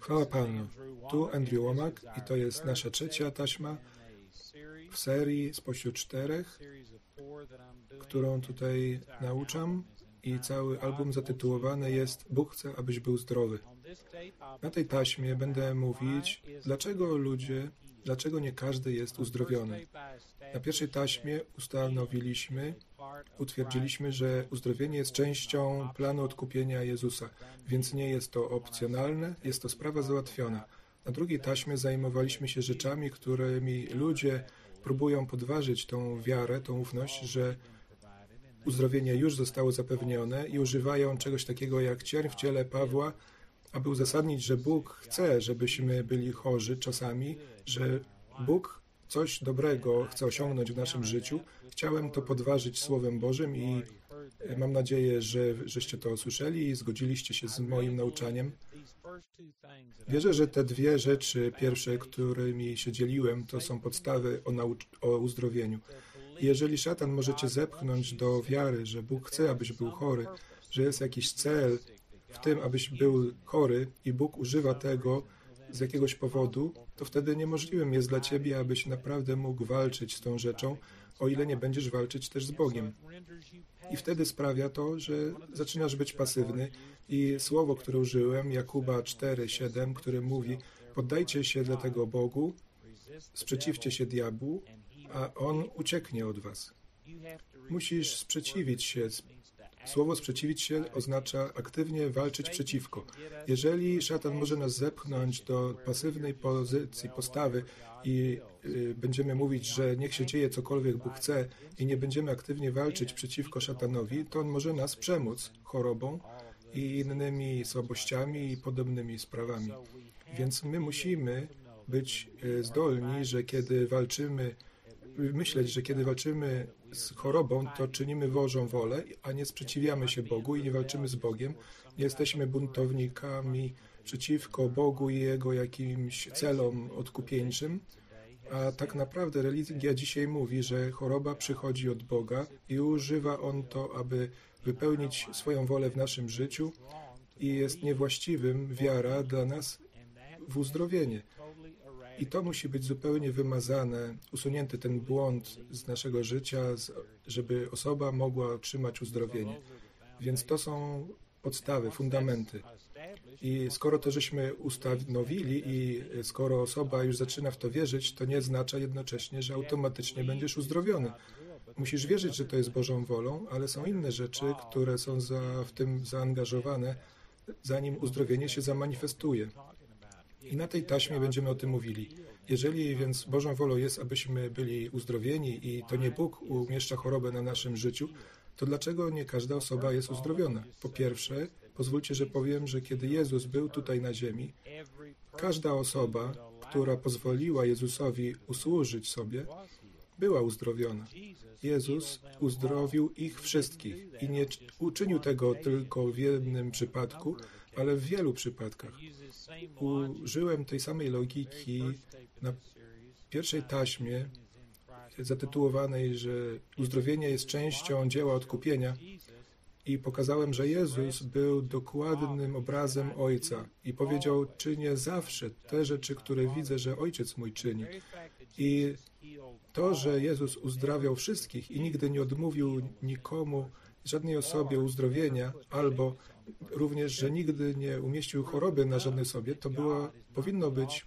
Chwała Panu. Tu Andrew Łomak i to jest nasza trzecia taśma w serii spośród czterech, którą tutaj nauczam i cały album zatytułowany jest Bóg chce, abyś był zdrowy. Na tej taśmie będę mówić, dlaczego ludzie, dlaczego nie każdy jest uzdrowiony. Na pierwszej taśmie ustanowiliśmy, utwierdziliśmy, że uzdrowienie jest częścią planu odkupienia Jezusa, więc nie jest to opcjonalne, jest to sprawa załatwiona. Na drugiej taśmie zajmowaliśmy się rzeczami, którymi ludzie próbują podważyć tą wiarę, tą ufność, że uzdrowienie już zostało zapewnione i używają czegoś takiego jak cierń w ciele Pawła, aby uzasadnić, że Bóg chce, żebyśmy byli chorzy czasami, że Bóg coś dobrego chce osiągnąć w naszym życiu. Chciałem to podważyć Słowem Bożym i mam nadzieję, że żeście to usłyszeli i zgodziliście się z moim nauczaniem. Wierzę, że te dwie rzeczy pierwsze, którymi się dzieliłem, to są podstawy o, o uzdrowieniu. Jeżeli szatan może cię zepchnąć do wiary, że Bóg chce, abyś był chory, że jest jakiś cel w tym, abyś był chory i Bóg używa tego z jakiegoś powodu, to wtedy niemożliwym jest dla ciebie, abyś naprawdę mógł walczyć z tą rzeczą, o ile nie będziesz walczyć też z Bogiem. I wtedy sprawia to, że zaczynasz być pasywny i słowo, które użyłem, Jakuba 4:7, które mówi: Poddajcie się dlatego Bogu, sprzeciwcie się diabłu, a on ucieknie od was. Musisz sprzeciwić się. Słowo sprzeciwić się oznacza aktywnie walczyć przeciwko. Jeżeli szatan może nas zepchnąć do pasywnej pozycji, postawy i y, będziemy mówić, że niech się dzieje cokolwiek Bóg chce i nie będziemy aktywnie walczyć przeciwko szatanowi, to on może nas przemóc chorobą i innymi słabościami i podobnymi sprawami. Więc my musimy być y, zdolni, że kiedy walczymy myśleć, że kiedy walczymy z chorobą, to czynimy Bożą wolę, a nie sprzeciwiamy się Bogu i nie walczymy z Bogiem. Nie jesteśmy buntownikami przeciwko Bogu i Jego jakimś celom odkupieńczym. A tak naprawdę religia dzisiaj mówi, że choroba przychodzi od Boga i używa On to, aby wypełnić swoją wolę w naszym życiu i jest niewłaściwym wiara dla nas w uzdrowienie. I to musi być zupełnie wymazane, usunięty ten błąd z naszego życia, żeby osoba mogła otrzymać uzdrowienie. Więc to są podstawy, fundamenty. I skoro to żeśmy ustanowili i skoro osoba już zaczyna w to wierzyć, to nie oznacza jednocześnie, że automatycznie będziesz uzdrowiony. Musisz wierzyć, że to jest Bożą wolą, ale są inne rzeczy, które są za, w tym zaangażowane, zanim uzdrowienie się zamanifestuje. I na tej taśmie będziemy o tym mówili. Jeżeli więc Bożą wolą jest, abyśmy byli uzdrowieni i to nie Bóg umieszcza chorobę na naszym życiu, to dlaczego nie każda osoba jest uzdrowiona? Po pierwsze, pozwólcie, że powiem, że kiedy Jezus był tutaj na ziemi, każda osoba, która pozwoliła Jezusowi usłużyć sobie, była uzdrowiona. Jezus uzdrowił ich wszystkich i nie uczynił tego tylko w jednym przypadku, ale w wielu przypadkach. Użyłem tej samej logiki na pierwszej taśmie zatytułowanej, że uzdrowienie jest częścią dzieła odkupienia i pokazałem, że Jezus był dokładnym obrazem Ojca i powiedział, czynię zawsze te rzeczy, które widzę, że Ojciec mój czyni. I to, że Jezus uzdrawiał wszystkich i nigdy nie odmówił nikomu, żadnej osobie uzdrowienia, albo również, że nigdy nie umieścił choroby na żadnej sobie, to było, powinno być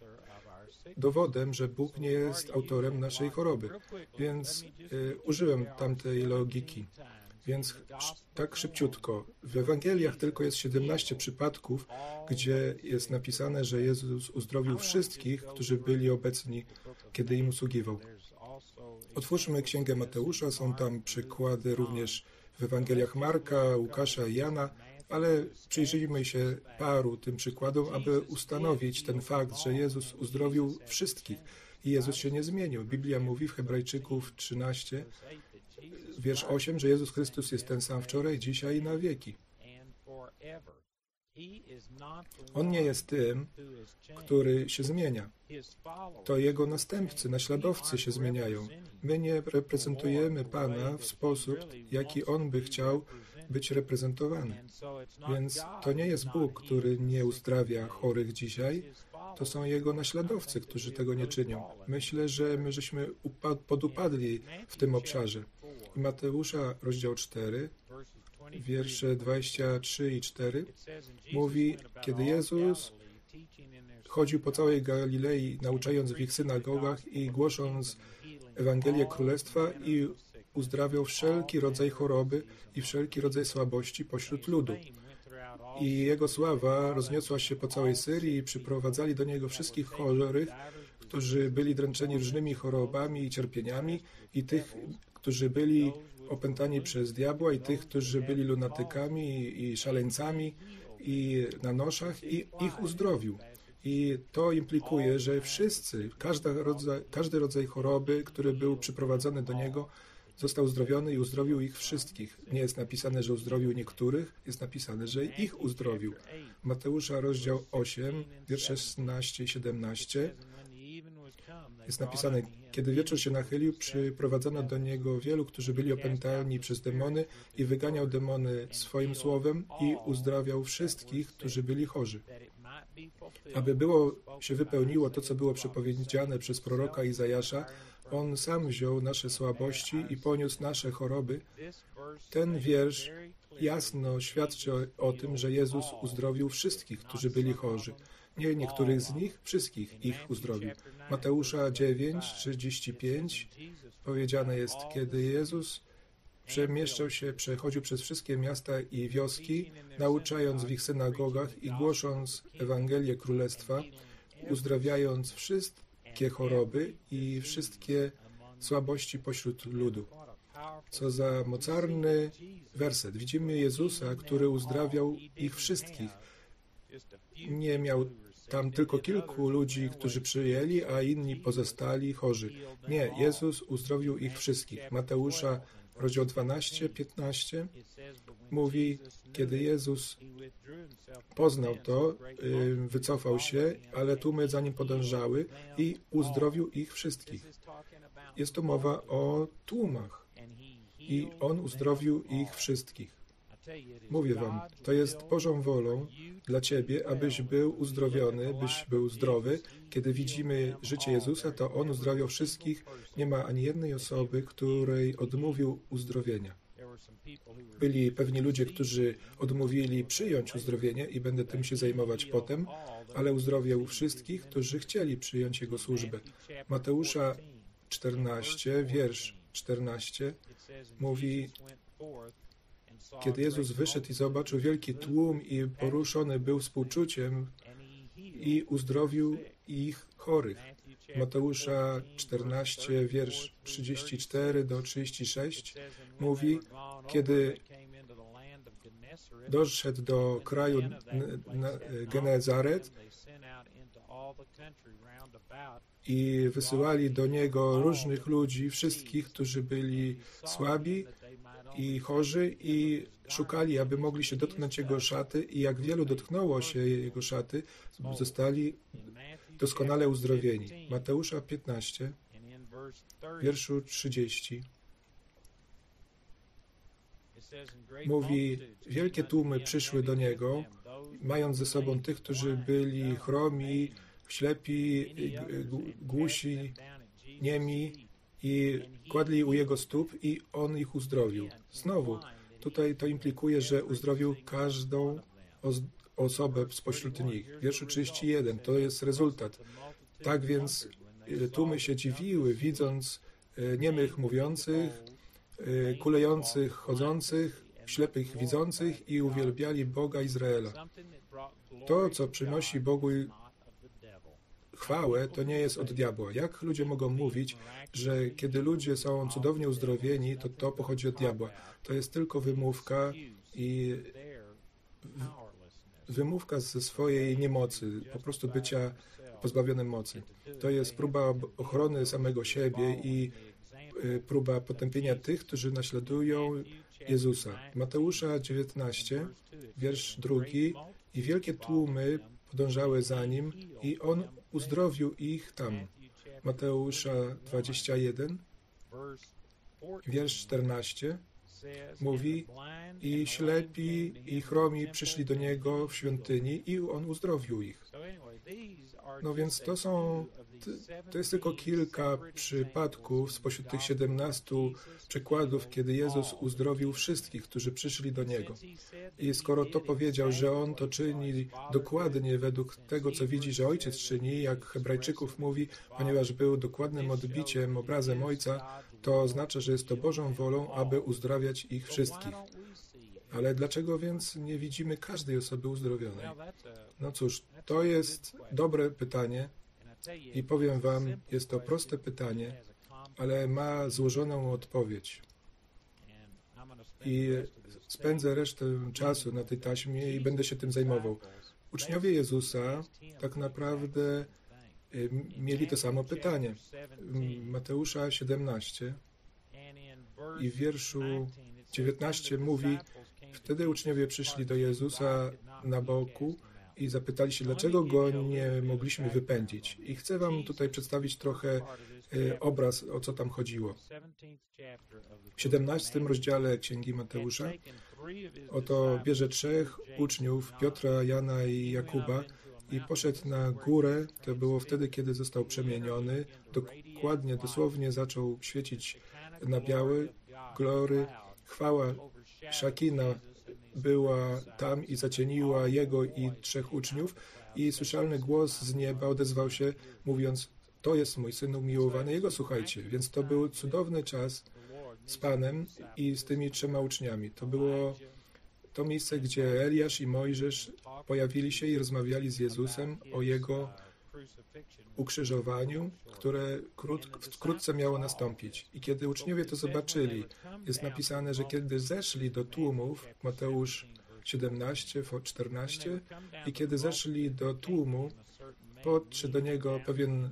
dowodem, że Bóg nie jest autorem naszej choroby. Więc y, użyłem tamtej logiki. Więc tak szybciutko. W Ewangeliach tylko jest 17 przypadków, gdzie jest napisane, że Jezus uzdrowił wszystkich, którzy byli obecni, kiedy im usługiwał. Otwórzmy Księgę Mateusza, są tam przykłady również w Ewangeliach Marka, Łukasza i Jana, ale przyjrzyjmy się paru tym przykładom, aby ustanowić ten fakt, że Jezus uzdrowił wszystkich i Jezus się nie zmienił. Biblia mówi w Hebrajczyków 13, wiersz 8, że Jezus Chrystus jest ten sam wczoraj, dzisiaj i na wieki. On nie jest tym, który się zmienia. To jego następcy, naśladowcy się zmieniają. My nie reprezentujemy Pana w sposób, jaki On by chciał, być reprezentowany. Więc to nie jest Bóg, który nie uzdrawia chorych dzisiaj, to są Jego naśladowcy, którzy tego nie czynią. Myślę, że my żeśmy podupadli w tym obszarze. I Mateusza, rozdział 4, wiersze 23 i 4 mówi, kiedy Jezus chodził po całej Galilei, nauczając w ich synagogach i głosząc Ewangelię Królestwa i uzdrawiał wszelki rodzaj choroby i wszelki rodzaj słabości pośród ludu. I jego sława rozniosła się po całej Syrii i przyprowadzali do niego wszystkich chorych, którzy byli dręczeni różnymi chorobami i cierpieniami i tych, którzy byli opętani przez diabła i tych, którzy byli lunatykami i szaleńcami i na noszach i ich uzdrowił. I to implikuje, że wszyscy, rodzaj, każdy rodzaj choroby, który był przyprowadzony do niego, został uzdrowiony i uzdrowił ich wszystkich. Nie jest napisane, że uzdrowił niektórych, jest napisane, że ich uzdrowił. Mateusza, rozdział 8, wiersze 16 i 17 jest napisane, kiedy wieczór się nachylił, przyprowadzono do niego wielu, którzy byli opętani przez demony i wyganiał demony swoim słowem i uzdrawiał wszystkich, którzy byli chorzy. Aby było się wypełniło to, co było przepowiedziane przez proroka Izajasza, on sam wziął nasze słabości i poniósł nasze choroby. Ten wiersz jasno świadczy o, o tym, że Jezus uzdrowił wszystkich, którzy byli chorzy. Nie niektórych z nich, wszystkich ich uzdrowił. Mateusza 9, 35 powiedziane jest, kiedy Jezus przemieszczał się, przechodził przez wszystkie miasta i wioski, nauczając w ich synagogach i głosząc Ewangelię Królestwa, uzdrawiając wszystkie choroby i wszystkie słabości pośród ludu. Co za mocarny werset. Widzimy Jezusa, który uzdrawiał ich wszystkich. Nie miał tam tylko kilku ludzi, którzy przyjęli, a inni pozostali chorzy. Nie, Jezus uzdrowił ich wszystkich. Mateusza, rozdział 12, 15 mówi, kiedy Jezus poznał to, wycofał się, ale tłumy za nim podążały i uzdrowił ich wszystkich. Jest to mowa o tłumach i On uzdrowił ich wszystkich. Mówię Wam, to jest Bożą wolą dla Ciebie, abyś był uzdrowiony, byś był zdrowy. Kiedy widzimy życie Jezusa, to On uzdrawiał wszystkich. Nie ma ani jednej osoby, której odmówił uzdrowienia. Byli pewni ludzie, którzy odmówili przyjąć uzdrowienie i będę tym się zajmować potem, ale uzdrowił wszystkich, którzy chcieli przyjąć Jego służbę. Mateusza 14, wiersz 14 mówi kiedy Jezus wyszedł i zobaczył wielki tłum i poruszony był współczuciem i uzdrowił ich chorych. Mateusza 14, wiersz 34 do 36 mówi, kiedy doszedł do kraju Genezaret i wysyłali do niego różnych ludzi, wszystkich, którzy byli słabi i chorzy i szukali, aby mogli się dotknąć Jego szaty. I jak wielu dotknęło się Jego szaty, zostali doskonale uzdrowieni. Mateusza 15, wierszu 30 mówi, wielkie tłumy przyszły do Niego, mając ze sobą tych, którzy byli chromi, ślepi, głusi, niemi i kładli u Jego stóp i On ich uzdrowił. Znowu, tutaj to implikuje, że uzdrowił każdą osobę spośród nich. Wierszu 31 to jest rezultat. Tak więc e, tłumy się dziwiły, widząc e, niemych mówiących, e, kulejących chodzących, ślepych widzących i uwielbiali Boga Izraela. To, co przynosi Bogu chwałę, to nie jest od diabła. Jak ludzie mogą mówić, że kiedy ludzie są cudownie uzdrowieni, to to pochodzi od diabła? To jest tylko wymówka i wymówka ze swojej niemocy, po prostu bycia pozbawionym mocy. To jest próba ochrony samego siebie i y, próba potępienia tych, którzy naśladują Jezusa. Mateusza 19, wiersz drugi i wielkie tłumy podążały za nim i on uzdrowił ich tam. Mateusza 21, wiersz 14 mówi, i ślepi, i chromi przyszli do Niego w świątyni i On uzdrowił ich. No więc to są, to jest tylko kilka przypadków spośród tych 17 przykładów, kiedy Jezus uzdrowił wszystkich, którzy przyszli do Niego. I skoro to powiedział, że On to czyni dokładnie według tego, co widzi, że Ojciec czyni, jak Hebrajczyków mówi, ponieważ był dokładnym odbiciem, obrazem Ojca, to oznacza, że jest to Bożą wolą, aby uzdrawiać ich wszystkich. Ale dlaczego więc nie widzimy każdej osoby uzdrowionej? No cóż, to jest dobre pytanie i powiem Wam, jest to proste pytanie, ale ma złożoną odpowiedź. I spędzę resztę czasu na tej taśmie i będę się tym zajmował. Uczniowie Jezusa tak naprawdę y, mieli to samo pytanie. Mateusza 17 i w wierszu 19 mówi, wtedy uczniowie przyszli do Jezusa na boku i zapytali się, dlaczego go nie mogliśmy wypędzić. I chcę Wam tutaj przedstawić trochę y, obraz, o co tam chodziło. W 17 rozdziale Księgi Mateusza oto bierze trzech uczniów, Piotra, Jana i Jakuba, i poszedł na górę. To było wtedy, kiedy został przemieniony. Dokładnie, dosłownie zaczął świecić na biały, glory, chwała Szakina była tam i zacieniła jego i trzech uczniów i słyszalny głos z nieba odezwał się, mówiąc, to jest mój syn umiłowany, jego słuchajcie. Więc to był cudowny czas z Panem i z tymi trzema uczniami. To było to miejsce, gdzie Eliasz i Mojżesz pojawili się i rozmawiali z Jezusem o Jego ukrzyżowaniu, które krót, wkrótce miało nastąpić. I kiedy uczniowie to zobaczyli, jest napisane, że kiedy zeszli do tłumów, Mateusz 17, 14, i kiedy zeszli do tłumu, podszedł do niego pewien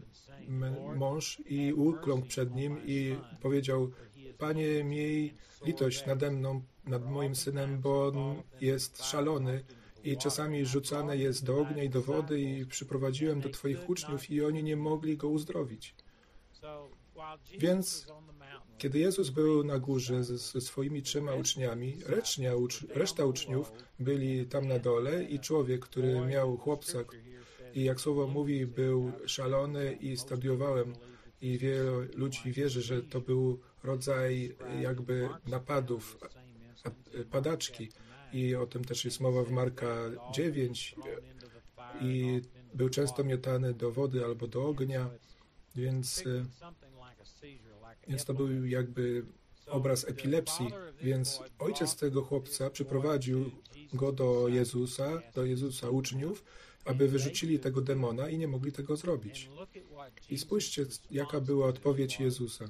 mąż i ukląkł przed nim i powiedział, Panie, miej litość nade mną, nad moim synem, bo on jest szalony i czasami rzucane jest do ognia i do wody i przyprowadziłem do Twoich uczniów i oni nie mogli go uzdrowić. Więc kiedy Jezus był na górze ze, ze swoimi trzema uczniami, resznia, reszta uczniów byli tam na dole i człowiek, który miał chłopca i jak słowo mówi, był szalony i studiowałem i wielu ludzi wierzy, że to był rodzaj jakby napadów, padaczki i o tym też jest mowa w Marka 9 i był często miotany do wody albo do ognia, więc, więc to był jakby obraz epilepsji, więc ojciec tego chłopca przyprowadził go do Jezusa, do Jezusa uczniów, aby wyrzucili tego demona i nie mogli tego zrobić. I spójrzcie, jaka była odpowiedź Jezusa.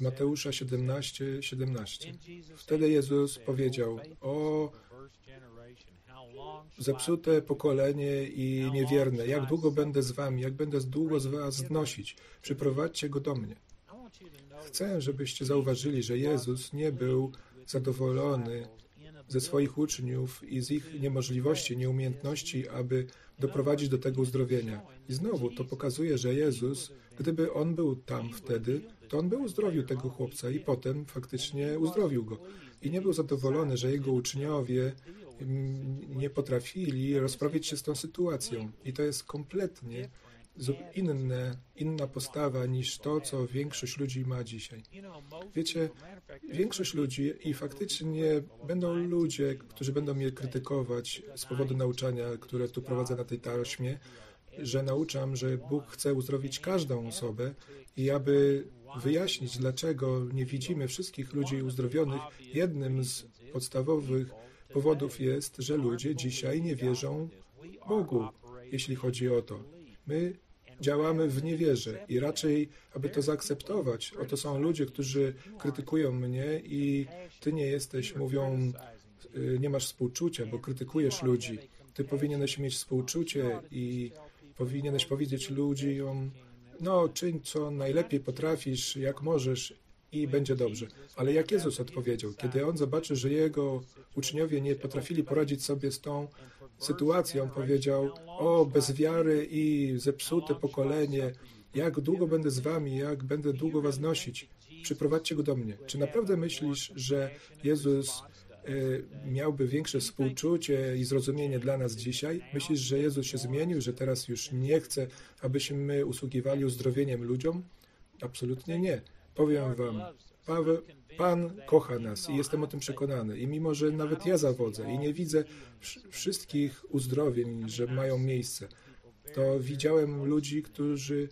Mateusza 17, 17. Wtedy Jezus powiedział, o zepsute pokolenie i niewierne, jak długo będę z wami, jak będę długo z was znosić, przyprowadźcie go do mnie. Chcę, żebyście zauważyli, że Jezus nie był zadowolony ze swoich uczniów i z ich niemożliwości, nieumiejętności, aby doprowadzić do tego uzdrowienia. I znowu to pokazuje, że Jezus, gdyby on był tam wtedy, to on by uzdrowił tego chłopca i potem faktycznie uzdrowił go. I nie był zadowolony, że jego uczniowie mm, nie potrafili rozprawić się z tą sytuacją. I to jest kompletnie inne, inna postawa niż to, co większość ludzi ma dzisiaj. Wiecie, większość ludzi i faktycznie będą ludzie, którzy będą mnie krytykować z powodu nauczania, które tu prowadzę na tej taśmie, że nauczam, że Bóg chce uzdrowić każdą osobę i aby wyjaśnić, dlaczego nie widzimy wszystkich ludzi uzdrowionych, jednym z podstawowych powodów jest, że ludzie dzisiaj nie wierzą Bogu, jeśli chodzi o to. My działamy w niewierze i raczej, aby to zaakceptować, oto są ludzie, którzy krytykują mnie i ty nie jesteś, mówią, y, nie masz współczucia, bo krytykujesz ludzi. Ty powinieneś mieć współczucie i powinieneś powiedzieć ludziom, no czyń co najlepiej potrafisz, jak możesz i będzie dobrze. Ale jak Jezus odpowiedział, kiedy On zobaczy, że Jego uczniowie nie potrafili poradzić sobie z tą sytuacją, powiedział, o bez wiary i zepsute pokolenie, jak długo będę z wami, jak będę długo was nosić. przyprowadźcie go do mnie. Czy naprawdę myślisz, że Jezus miałby większe współczucie i zrozumienie dla nas dzisiaj? Myślisz, że Jezus się zmienił, że teraz już nie chce, abyśmy usługiwali uzdrowieniem ludziom? Absolutnie nie. Powiem wam, Paweł, Pan kocha nas i jestem o tym przekonany. I mimo, że nawet ja zawodzę i nie widzę wszystkich uzdrowień, że mają miejsce, to widziałem ludzi, którzy y,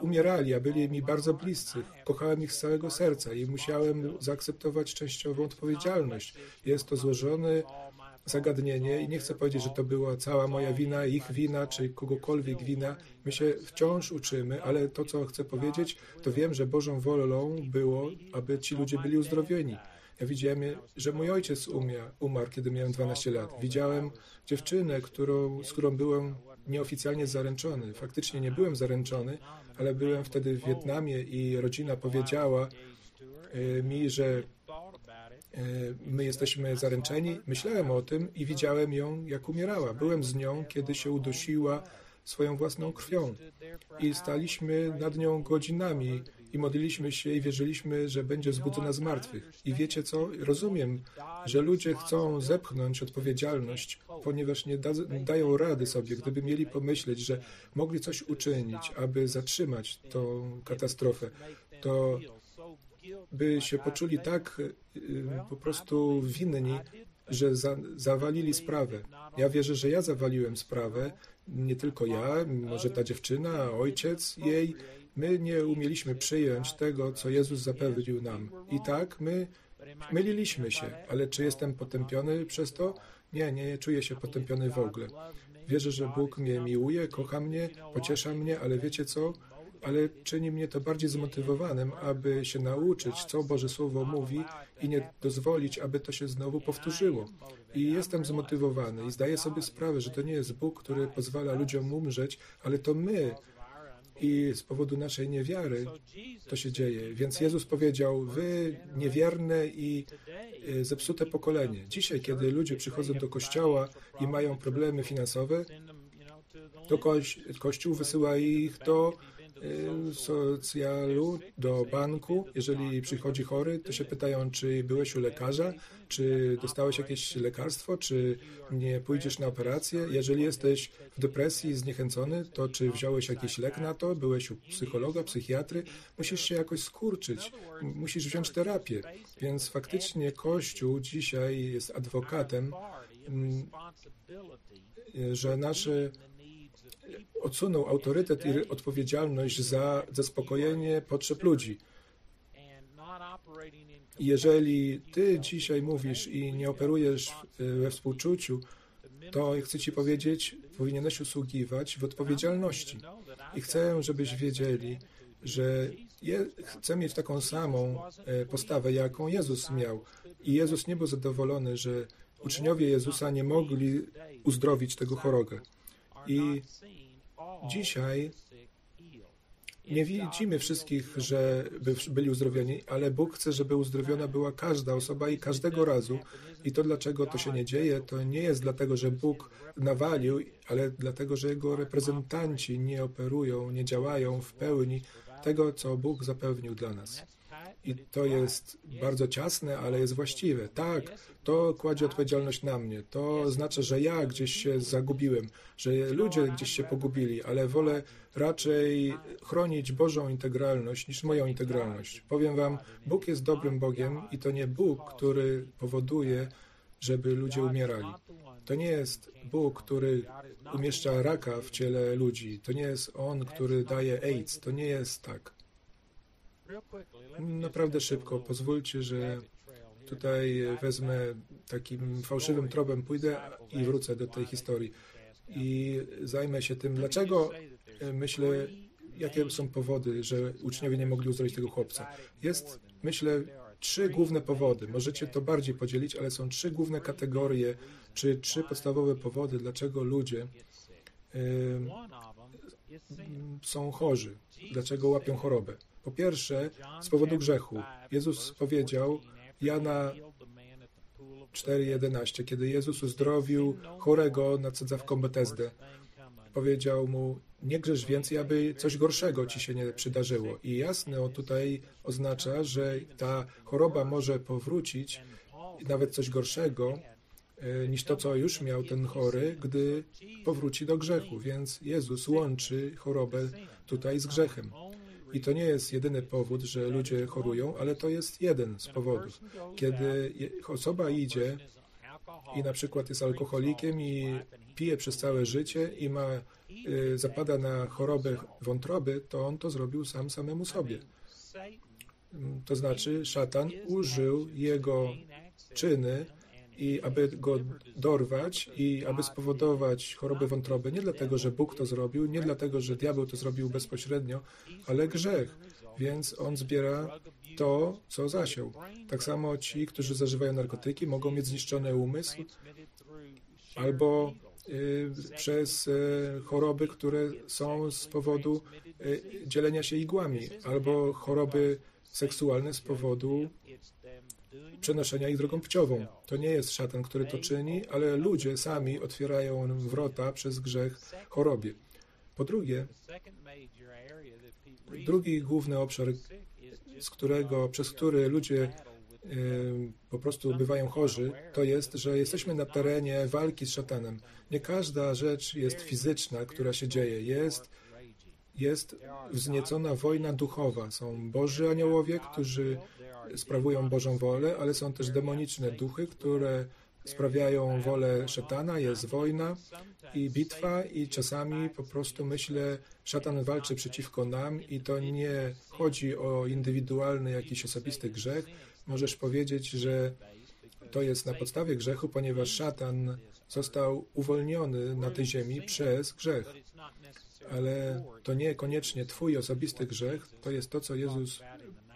umierali, a byli mi bardzo bliscy. Kochałem ich z całego serca i musiałem zaakceptować częściową odpowiedzialność. Jest to złożone zagadnienie i nie chcę powiedzieć, że to była cała moja wina, ich wina, czy kogokolwiek wina. My się wciąż uczymy, ale to, co chcę powiedzieć, to wiem, że Bożą wolą było, aby ci ludzie byli uzdrowieni. Ja widziałem, że mój ojciec umarł, kiedy miałem 12 lat. Widziałem dziewczynę, którą, z którą byłem nieoficjalnie zaręczony. Faktycznie nie byłem zaręczony, ale byłem wtedy w Wietnamie i rodzina powiedziała e, mi, że e, my jesteśmy zaręczeni. Myślałem o tym i widziałem ją, jak umierała. Byłem z nią, kiedy się udusiła swoją własną krwią. I staliśmy nad nią godzinami i modliliśmy się i wierzyliśmy, że będzie zbudzona z martwych. I wiecie co? Rozumiem, że ludzie chcą zepchnąć odpowiedzialność, ponieważ nie da, dają rady sobie, gdyby mieli pomyśleć, że mogli coś uczynić, aby zatrzymać tą katastrofę, to by się poczuli tak po prostu winni, że za, zawalili sprawę. Ja wierzę, że ja zawaliłem sprawę, nie tylko ja, może ta dziewczyna, ojciec jej, My nie umieliśmy przyjąć tego, co Jezus zapewnił nam. I tak my myliliśmy się, ale czy jestem potępiony przez to? Nie, nie czuję się potępiony w ogóle. Wierzę, że Bóg mnie miłuje, kocha mnie, pociesza mnie, ale wiecie co? ale czyni mnie to bardziej zmotywowanym, aby się nauczyć, co Boże Słowo mówi i nie dozwolić, aby to się znowu powtórzyło. I jestem zmotywowany i zdaję sobie sprawę, że to nie jest Bóg, który pozwala ludziom umrzeć, ale to my i z powodu naszej niewiary to się dzieje. Więc Jezus powiedział, wy niewierne i e, zepsute pokolenie. Dzisiaj, kiedy ludzie przychodzą do kościoła i mają problemy finansowe, to Kościół wysyła ich do socjalu do banku. Jeżeli przychodzi chory, to się pytają, czy byłeś u lekarza, czy dostałeś jakieś lekarstwo, czy nie pójdziesz na operację. Jeżeli jesteś w depresji, zniechęcony, to czy wziąłeś jakiś lek na to, byłeś u psychologa, psychiatry, musisz się jakoś skurczyć, musisz wziąć terapię. Więc faktycznie Kościół dzisiaj jest adwokatem, mm, że nasze odsunął autorytet i odpowiedzialność za zaspokojenie potrzeb ludzi. Jeżeli ty dzisiaj mówisz i nie operujesz we współczuciu, to chcę ci powiedzieć, powinieneś usługiwać w odpowiedzialności. I chcę, żebyś wiedzieli, że je, chcę mieć taką samą e, postawę, jaką Jezus miał. I Jezus nie był zadowolony, że uczniowie Jezusa nie mogli uzdrowić tego chorego. I Dzisiaj nie widzimy wszystkich, że byli uzdrowieni, ale Bóg chce, żeby uzdrowiona była każda osoba i każdego razu. I to dlaczego to się nie dzieje, to nie jest dlatego, że Bóg nawalił, ale dlatego, że Jego reprezentanci nie operują, nie działają w pełni tego, co Bóg zapewnił dla nas. I to jest bardzo ciasne, ale jest właściwe. Tak, to kładzie odpowiedzialność na mnie. To oznacza, że ja gdzieś się zagubiłem, że ludzie gdzieś się pogubili, ale wolę raczej chronić Bożą integralność niż moją integralność. Powiem Wam, Bóg jest dobrym Bogiem i to nie Bóg, który powoduje, żeby ludzie umierali. To nie jest Bóg, który umieszcza raka w ciele ludzi. To nie jest On, który daje AIDS. To nie jest tak. Naprawdę szybko. Pozwólcie, że tutaj wezmę takim fałszywym tropem, pójdę i wrócę do tej historii i zajmę się tym, dlaczego e, myślę, jakie są powody, że uczniowie nie mogli uzdrowić tego chłopca. Jest, myślę, trzy główne powody. Możecie to bardziej podzielić, ale są trzy główne kategorie, czy trzy podstawowe powody, dlaczego ludzie y, są chorzy, dlaczego łapią chorobę. Po pierwsze, z powodu grzechu. Jezus powiedział, Jana 4:11, kiedy Jezus uzdrowił chorego nad sadzawką Betesdę, powiedział mu, nie grzesz więcej, aby coś gorszego ci się nie przydarzyło. I jasno tutaj oznacza, że ta choroba może powrócić, nawet coś gorszego, e, niż to, co już miał ten chory, gdy powróci do grzechu. Więc Jezus łączy chorobę tutaj z grzechem. I to nie jest jedyny powód, że ludzie chorują, ale to jest jeden z powodów. Kiedy osoba idzie i na przykład jest alkoholikiem i pije przez całe życie i ma, y, zapada na chorobę wątroby, to on to zrobił sam samemu sobie. To znaczy, szatan użył jego czyny i aby go dorwać i aby spowodować chorobę wątroby. Nie dlatego, że Bóg to zrobił, nie dlatego, że diabeł to zrobił bezpośrednio, ale grzech. Więc on zbiera to, co zasiął. Tak samo ci, którzy zażywają narkotyki, mogą mieć zniszczony umysł albo y, przez y, choroby, które są z powodu y, dzielenia się igłami, albo choroby seksualne z powodu przenoszenia ich drogą płciową. To nie jest szatan, który to czyni, ale ludzie sami otwierają wrota przez grzech chorobie. Po drugie, drugi główny obszar, z którego, przez który ludzie po prostu bywają chorzy, to jest, że jesteśmy na terenie walki z szatanem. Nie każda rzecz jest fizyczna, która się dzieje. Jest, jest wzniecona wojna duchowa. Są Boży aniołowie, którzy sprawują Bożą wolę, ale są też demoniczne duchy, które sprawiają wolę szatana, jest wojna i bitwa i czasami po prostu myślę, szatan walczy przeciwko nam i to nie chodzi o indywidualny jakiś osobisty grzech. Możesz powiedzieć, że to jest na podstawie grzechu, ponieważ szatan został uwolniony na tej ziemi przez grzech. Ale to nie koniecznie Twój osobisty grzech, to jest to, co Jezus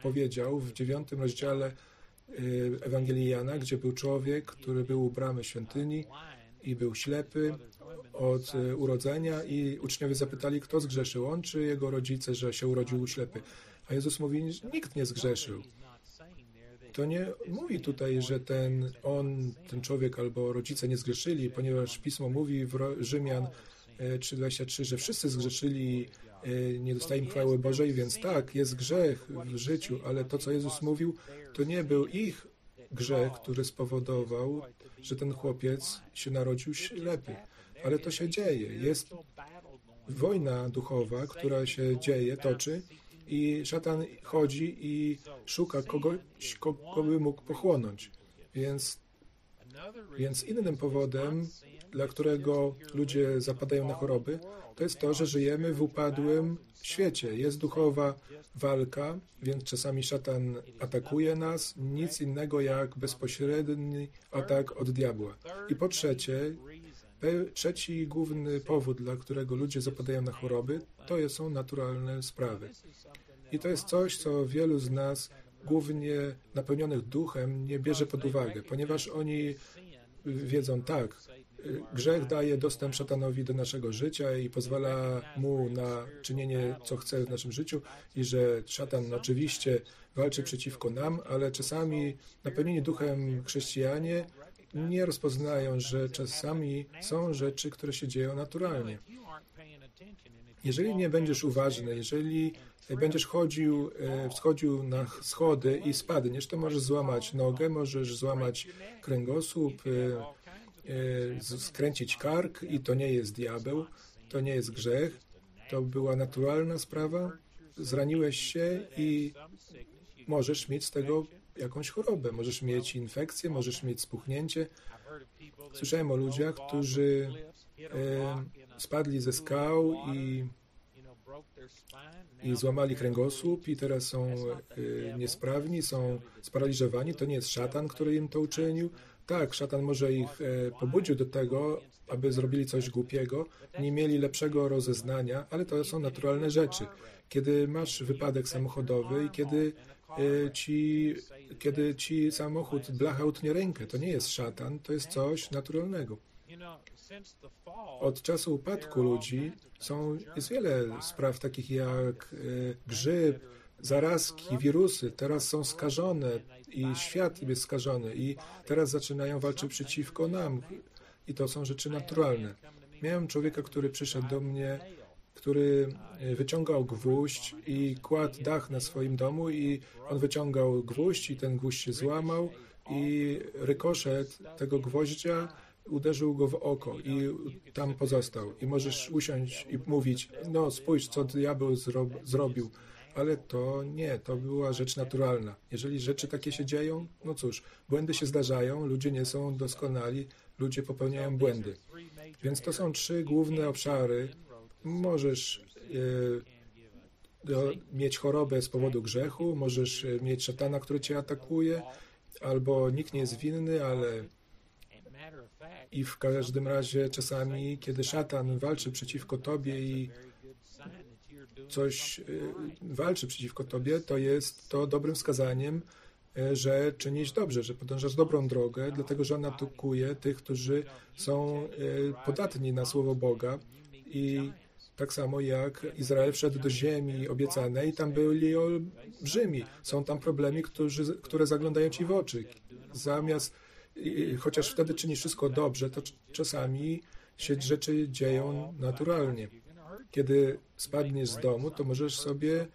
powiedział w dziewiątym rozdziale y, Ewangelii Jana, gdzie był człowiek, który był u bramy świątyni i był ślepy od y, urodzenia i uczniowie zapytali, kto zgrzeszył, on czy jego rodzice, że się urodził ślepy. A Jezus mówi, nikt nie zgrzeszył. To nie mówi tutaj, że ten on, ten człowiek albo rodzice nie zgrzeszyli, ponieważ Pismo mówi w Rzymian 3,23, y, że wszyscy zgrzeszyli nie dostali chwały Bożej, więc tak, jest grzech w życiu, ale to, co Jezus mówił, to nie był ich grzech, który spowodował, że ten chłopiec się narodził ślepy. Ale to się dzieje. Jest wojna duchowa, która się dzieje, toczy i szatan chodzi i szuka kogoś, kogo by mógł pochłonąć. Więc, więc innym powodem, dla którego ludzie zapadają na choroby, to jest to, że żyjemy w upadłym świecie. Jest duchowa walka, więc czasami szatan atakuje nas, nic innego jak bezpośredni atak od diabła. I po trzecie, trzeci główny powód, dla którego ludzie zapadają na choroby, to są naturalne sprawy. I to jest coś, co wielu z nas, głównie napełnionych duchem, nie bierze pod uwagę, ponieważ oni wiedzą tak, Grzech daje dostęp szatanowi do naszego życia i pozwala mu na czynienie, co chce w naszym życiu, i że szatan oczywiście walczy przeciwko nam, ale czasami napełnieni duchem chrześcijanie nie rozpoznają, że czasami są rzeczy, które się dzieją naturalnie. Jeżeli nie będziesz uważny, jeżeli będziesz chodził, e, wschodził na schody i spadniesz, to możesz złamać nogę, możesz złamać kręgosłup, e, skręcić kark i to nie jest diabeł, to nie jest grzech, to była naturalna sprawa. Zraniłeś się i możesz mieć z tego jakąś chorobę, możesz mieć infekcję, możesz mieć spuchnięcie. Słyszałem o ludziach, którzy e, spadli ze skał i, i złamali kręgosłup i teraz są e, niesprawni, są sparaliżowani. To nie jest szatan, który im to uczynił, tak, szatan może ich e, pobudził do tego, aby zrobili coś głupiego, nie mieli lepszego rozeznania, ale to są naturalne rzeczy. Kiedy masz wypadek samochodowy i kiedy e, ci, kiedy ci samochód blacha utnie rękę, to nie jest szatan, to jest coś naturalnego. Od czasu upadku ludzi są, jest wiele spraw takich jak e, grzyb, zarazki, wirusy. Teraz są skażone i świat jest skażony i teraz zaczynają walczyć przeciwko nam. I to są rzeczy naturalne. Miałem człowieka, który przyszedł do mnie który wyciągał gwóźdź i kładł dach na swoim domu i on wyciągał gwóźdź i ten gwóźdź się złamał i rykoszet tego gwoździa uderzył go w oko i tam pozostał. I możesz usiąść i mówić, no spójrz, co diabeł zro zrobił. Ale to nie, to była rzecz naturalna. Jeżeli rzeczy takie się dzieją, no cóż, błędy się zdarzają, ludzie nie są doskonali, ludzie popełniają błędy. Więc to są trzy główne obszary. Możesz e, mieć chorobę z powodu grzechu, możesz e, mieć szatana, który cię atakuje, albo nikt nie jest winny, ale i w każdym razie czasami, kiedy szatan walczy przeciwko tobie i coś y, walczy przeciwko tobie, to jest to dobrym wskazaniem, y, że czynisz dobrze, że podążasz dobrą drogę, dlatego że on atakuje tych, którzy są y, podatni na słowo Boga i tak samo jak Izrael wszedł do ziemi obiecanej, tam byli olbrzymi. Są tam problemy, którzy, które zaglądają ci w oczy. Zamiast chociaż wtedy czynisz wszystko dobrze, to czasami się rzeczy dzieją naturalnie. Kiedy spadniesz z domu, to możesz sobie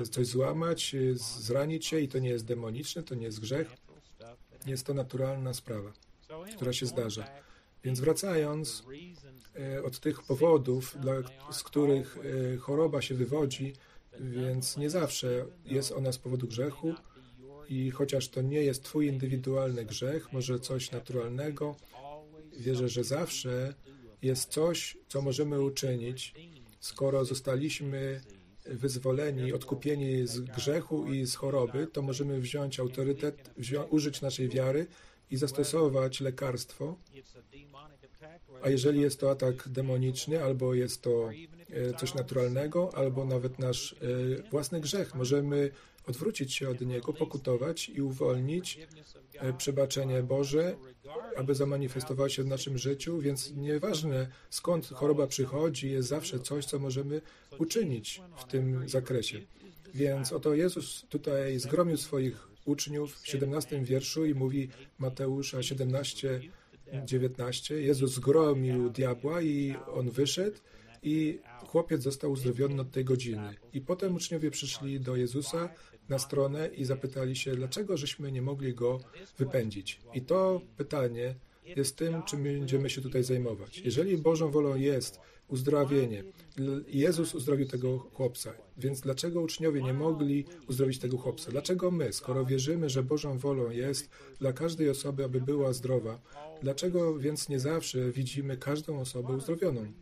e, coś złamać, e, zranić się i to nie jest demoniczne, to nie jest grzech. Jest to naturalna sprawa, która się zdarza. Więc wracając e, od tych powodów, dla, z których choroba się wywodzi, więc nie zawsze jest ona z powodu grzechu, i chociaż to nie jest Twój indywidualny grzech, może coś naturalnego, wierzę, że zawsze jest coś, co możemy uczynić, skoro zostaliśmy wyzwoleni, odkupieni z grzechu i z choroby, to możemy wziąć autorytet, wzią użyć naszej wiary i zastosować lekarstwo. A jeżeli jest to atak demoniczny, albo jest to e, coś naturalnego, albo nawet nasz e, własny grzech, możemy odwrócić się od niego, pokutować i uwolnić e, przebaczenie Boże, aby zamanifestowało się w naszym życiu, więc nieważne skąd choroba przychodzi, jest zawsze coś, co możemy uczynić w tym zakresie. Więc oto Jezus tutaj zgromił swoich uczniów w 17 wierszu i mówi Mateusza 17, 19. Jezus zgromił diabła i on wyszedł i chłopiec został uzdrowiony od tej godziny. I potem uczniowie przyszli do Jezusa na stronę i zapytali się, dlaczego żeśmy nie mogli go wypędzić. I to pytanie jest tym, czym będziemy się tutaj zajmować. Jeżeli Bożą wolą jest uzdrowienie, Jezus uzdrowił tego chłopca, więc dlaczego uczniowie nie mogli uzdrowić tego chłopca? Dlaczego my, skoro wierzymy, że Bożą wolą jest dla każdej osoby, aby była zdrowa, dlaczego więc nie zawsze widzimy każdą osobę uzdrowioną?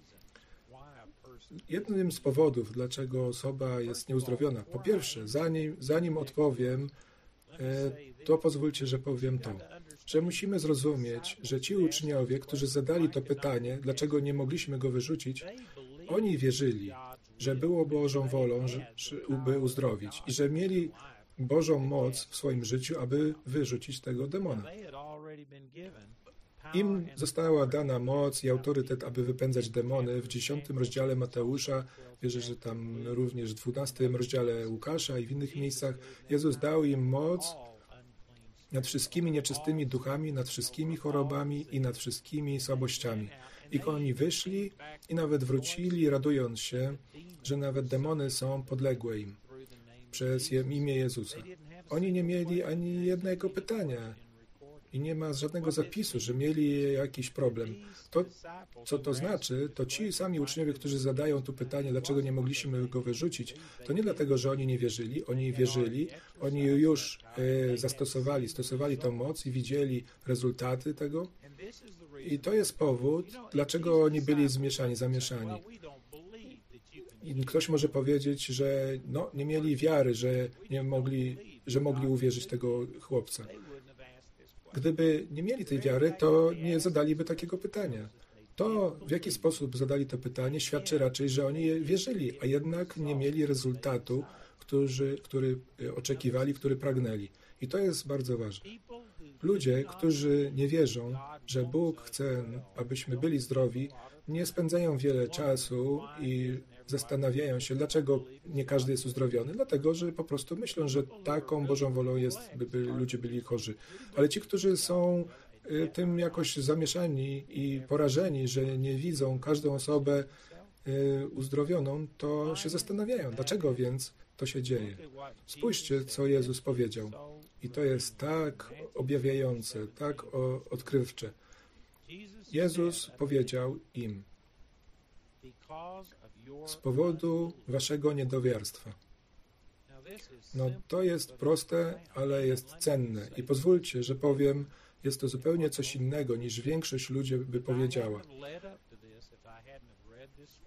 Jednym z powodów, dlaczego osoba jest nieuzdrowiona, po pierwsze, zanim, zanim odpowiem, e, to pozwólcie, że powiem to, że musimy zrozumieć, że ci uczniowie, którzy zadali to pytanie, dlaczego nie mogliśmy go wyrzucić, oni wierzyli, że było Bożą wolą, żeby uzdrowić i że mieli Bożą moc w swoim życiu, aby wyrzucić tego demona. Im została dana moc i autorytet, aby wypędzać demony. W dziesiątym rozdziale Mateusza, wierzę, że tam również w dwunastym rozdziale Łukasza i w innych miejscach, Jezus dał im moc nad wszystkimi nieczystymi duchami, nad wszystkimi chorobami i nad wszystkimi słabościami. I oni wyszli i nawet wrócili, radując się, że nawet demony są podległe im przez imię Jezusa. Oni nie mieli ani jednego pytania i nie ma żadnego zapisu, że mieli jakiś problem. To, co to znaczy, to ci sami uczniowie, którzy zadają tu pytanie, dlaczego nie mogliśmy go wyrzucić, to nie dlatego, że oni nie wierzyli, oni wierzyli, oni już e, zastosowali, stosowali tą moc i widzieli rezultaty tego. I to jest powód, dlaczego oni byli zmieszani, zamieszani. I ktoś może powiedzieć, że no, nie mieli wiary, że nie mogli, że mogli uwierzyć tego chłopca. Gdyby nie mieli tej wiary, to nie zadaliby takiego pytania. To, w jaki sposób zadali to pytanie, świadczy raczej, że oni wierzyli, a jednak nie mieli rezultatu, który, który oczekiwali, który pragnęli. I to jest bardzo ważne. Ludzie, którzy nie wierzą, że Bóg chce, abyśmy byli zdrowi, nie spędzają wiele czasu i zastanawiają się, dlaczego nie każdy jest uzdrowiony. Dlatego, że po prostu myślą, że taką Bożą wolą jest, by, ludzie byli chorzy. Ale ci, którzy są y, tym jakoś zamieszani i porażeni, że nie widzą każdą osobę y, uzdrowioną, to się zastanawiają, dlaczego więc to się dzieje. Spójrzcie, co Jezus powiedział. I to jest tak objawiające, tak odkrywcze. Jezus powiedział im, z powodu waszego niedowiarstwa. No to jest proste, ale jest cenne. I pozwólcie, że powiem, jest to zupełnie coś innego niż większość ludzi by powiedziała.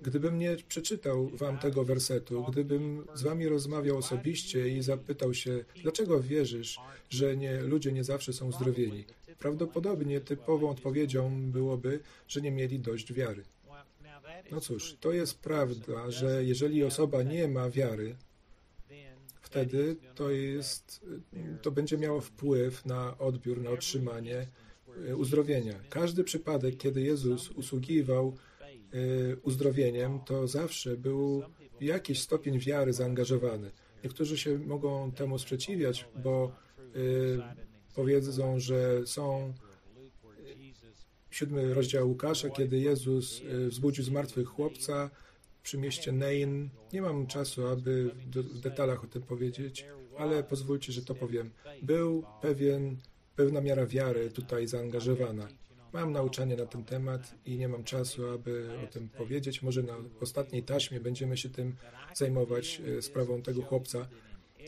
Gdybym nie przeczytał wam tego wersetu, gdybym z wami rozmawiał osobiście i zapytał się, dlaczego wierzysz, że nie, ludzie nie zawsze są zdrowieni, prawdopodobnie typową odpowiedzią byłoby, że nie mieli dość wiary. No cóż, to jest prawda, że jeżeli osoba nie ma wiary, wtedy to jest, to będzie miało wpływ na odbiór, na otrzymanie e, uzdrowienia. Każdy przypadek, kiedy Jezus usługiwał uzdrowieniem, to zawsze był jakiś stopień wiary zaangażowany. Niektórzy się mogą temu sprzeciwiać, bo e, powiedzą, że są siódmy rozdział Łukasza, kiedy Jezus wzbudził z martwych chłopca, przy mieście Nein. Nie mam czasu, aby w detalach o tym powiedzieć, ale pozwólcie, że to powiem. Był pewien, pewna miara wiary tutaj zaangażowana. Mam nauczanie na ten temat i nie mam czasu, aby o tym powiedzieć. Może na ostatniej taśmie będziemy się tym zajmować, e, sprawą tego chłopca,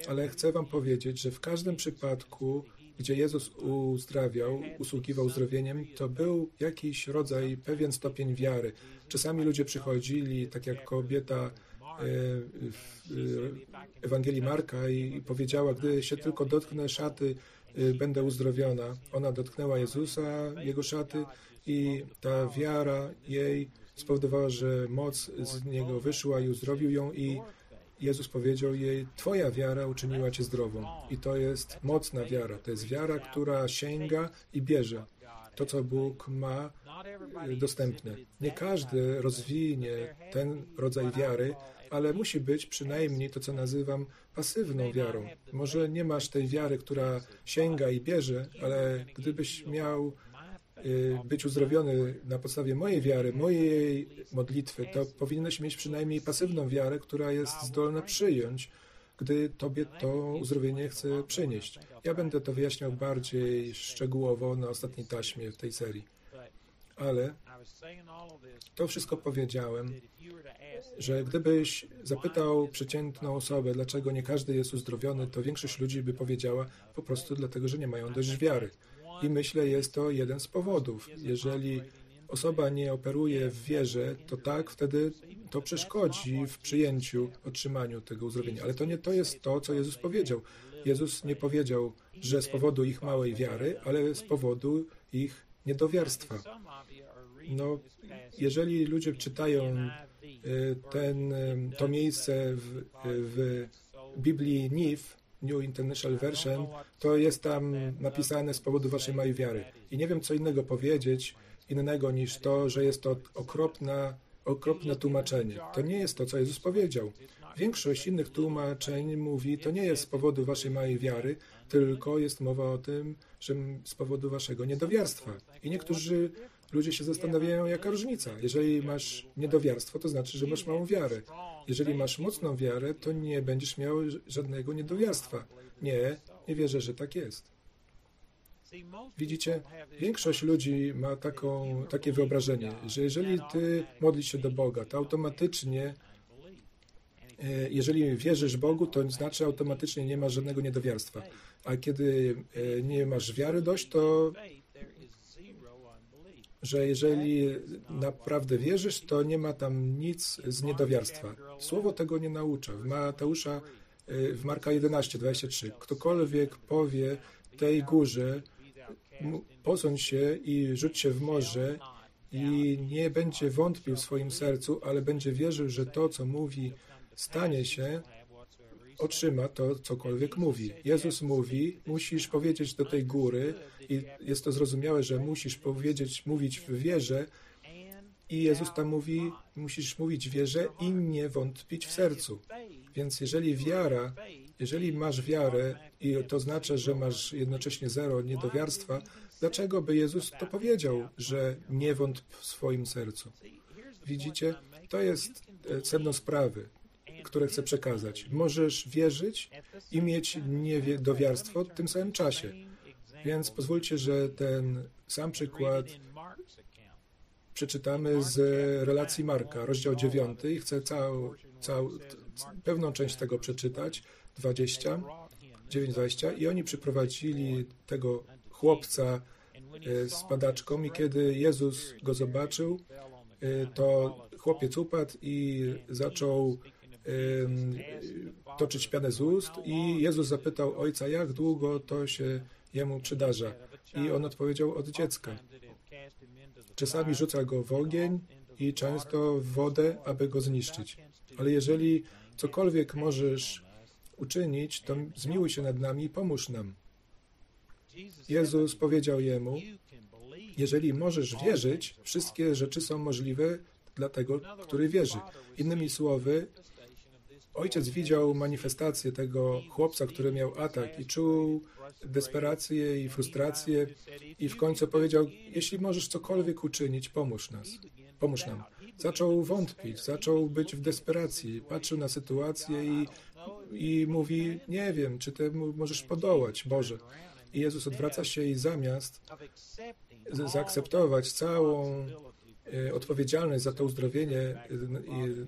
ale chcę Wam powiedzieć, że w każdym przypadku gdzie Jezus uzdrawiał, usługiwał uzdrowieniem, to był jakiś rodzaj, pewien stopień wiary. Czasami ludzie przychodzili, tak jak kobieta e, w Ewangelii Marka i powiedziała, gdy się tylko dotknę szaty, będę uzdrowiona. Ona dotknęła Jezusa, jego szaty i ta wiara jej spowodowała, że moc z niego wyszła i uzdrowił ją i Jezus powiedział jej, Twoja wiara uczyniła Cię zdrową. I to jest mocna wiara. To jest wiara, która sięga i bierze to, co Bóg ma e, dostępne. Nie każdy rozwinie ten rodzaj wiary, ale musi być przynajmniej to, co nazywam pasywną wiarą. Może nie masz tej wiary, która sięga i bierze, ale gdybyś miał Y, być uzdrowiony na podstawie mojej wiary, mojej modlitwy, to powinieneś mieć przynajmniej pasywną wiarę, która jest zdolna przyjąć, gdy Tobie to uzdrowienie chce przynieść. Ja będę to wyjaśniał bardziej szczegółowo na ostatniej taśmie w tej serii. Ale to wszystko powiedziałem, że gdybyś zapytał przeciętną osobę, dlaczego nie każdy jest uzdrowiony, to większość ludzi by powiedziała po prostu dlatego, że nie mają dość wiary. I myślę, jest to jeden z powodów. Jeżeli osoba nie operuje w wierze, to tak, wtedy to przeszkodzi w przyjęciu, otrzymaniu tego uzdrowienia. Ale to nie to jest to, co Jezus powiedział. Jezus nie powiedział, że z powodu ich małej wiary, ale z powodu ich niedowiarstwa. No, jeżeli ludzie czytają y, ten, y, to miejsce w, w Biblii Nif, New International Version, to jest tam napisane z powodu waszej małej wiary. I nie wiem, co innego powiedzieć, innego niż to, że jest to okropna, okropne tłumaczenie. To nie jest to, co Jezus powiedział. Większość innych tłumaczeń mówi, to nie jest z powodu waszej małej wiary, tylko jest mowa o tym, że z powodu waszego niedowiarstwa. I niektórzy ludzie się zastanawiają, jaka różnica. Jeżeli masz niedowiarstwo, to znaczy, że masz małą wiarę. Jeżeli masz mocną wiarę, to nie będziesz miał żadnego niedowiarstwa. Nie, nie wierzę, że tak jest. Widzicie, większość ludzi ma taką, takie wyobrażenie, że jeżeli ty modlisz się do Boga, to automatycznie, e, jeżeli wierzysz Bogu, to znaczy automatycznie nie masz żadnego niedowiarstwa. A kiedy e, nie masz wiary dość, to że jeżeli naprawdę wierzysz, to nie ma tam nic z niedowiarstwa. Słowo tego nie naucza. W Mateusza, w Marka 11, 23, ktokolwiek powie tej górze, posądź się i rzuć się w morze i nie będzie wątpił w swoim sercu, ale będzie wierzył, że to, co mówi, stanie się, otrzyma to, cokolwiek mówi. Jezus mówi, musisz powiedzieć do tej góry i jest to zrozumiałe, że musisz powiedzieć, mówić w wierze i Jezus tam mówi, musisz mówić wierze i nie wątpić w sercu. Więc jeżeli wiara, jeżeli masz wiarę i to znaczy, że masz jednocześnie zero niedowiarstwa, dlaczego by Jezus to powiedział, że nie wątp w swoim sercu? Widzicie? To jest e, sedno sprawy, które chcę przekazać. Możesz wierzyć i mieć niedowiarstwo w tym samym czasie. Więc pozwólcie, że ten sam przykład przeczytamy z relacji Marka, rozdział 9 i chcę całą, całą, pewną część tego przeczytać, 20, 9-20 i oni przyprowadzili tego chłopca e, z padaczką i kiedy Jezus go zobaczył, e, to chłopiec upadł i zaczął toczyć pianę z ust i Jezus zapytał ojca, jak długo to się jemu przydarza. I on odpowiedział od dziecka. Czasami rzuca go w ogień i często w wodę, aby go zniszczyć. Ale jeżeli cokolwiek możesz uczynić, to zmiłuj się nad nami i pomóż nam. Jezus powiedział jemu, jeżeli możesz wierzyć, wszystkie rzeczy są możliwe dla tego, który wierzy. Innymi słowy, ojciec widział manifestację tego chłopca, który miał atak i czuł desperację i frustrację i w końcu powiedział, jeśli możesz cokolwiek uczynić, pomóż nas, pomóż nam. Zaczął wątpić, zaczął być w desperacji, patrzył na sytuację i, i mówi, nie wiem, czy ty możesz podołać, Boże. I Jezus odwraca się i zamiast zaakceptować całą odpowiedzialność za to uzdrowienie e,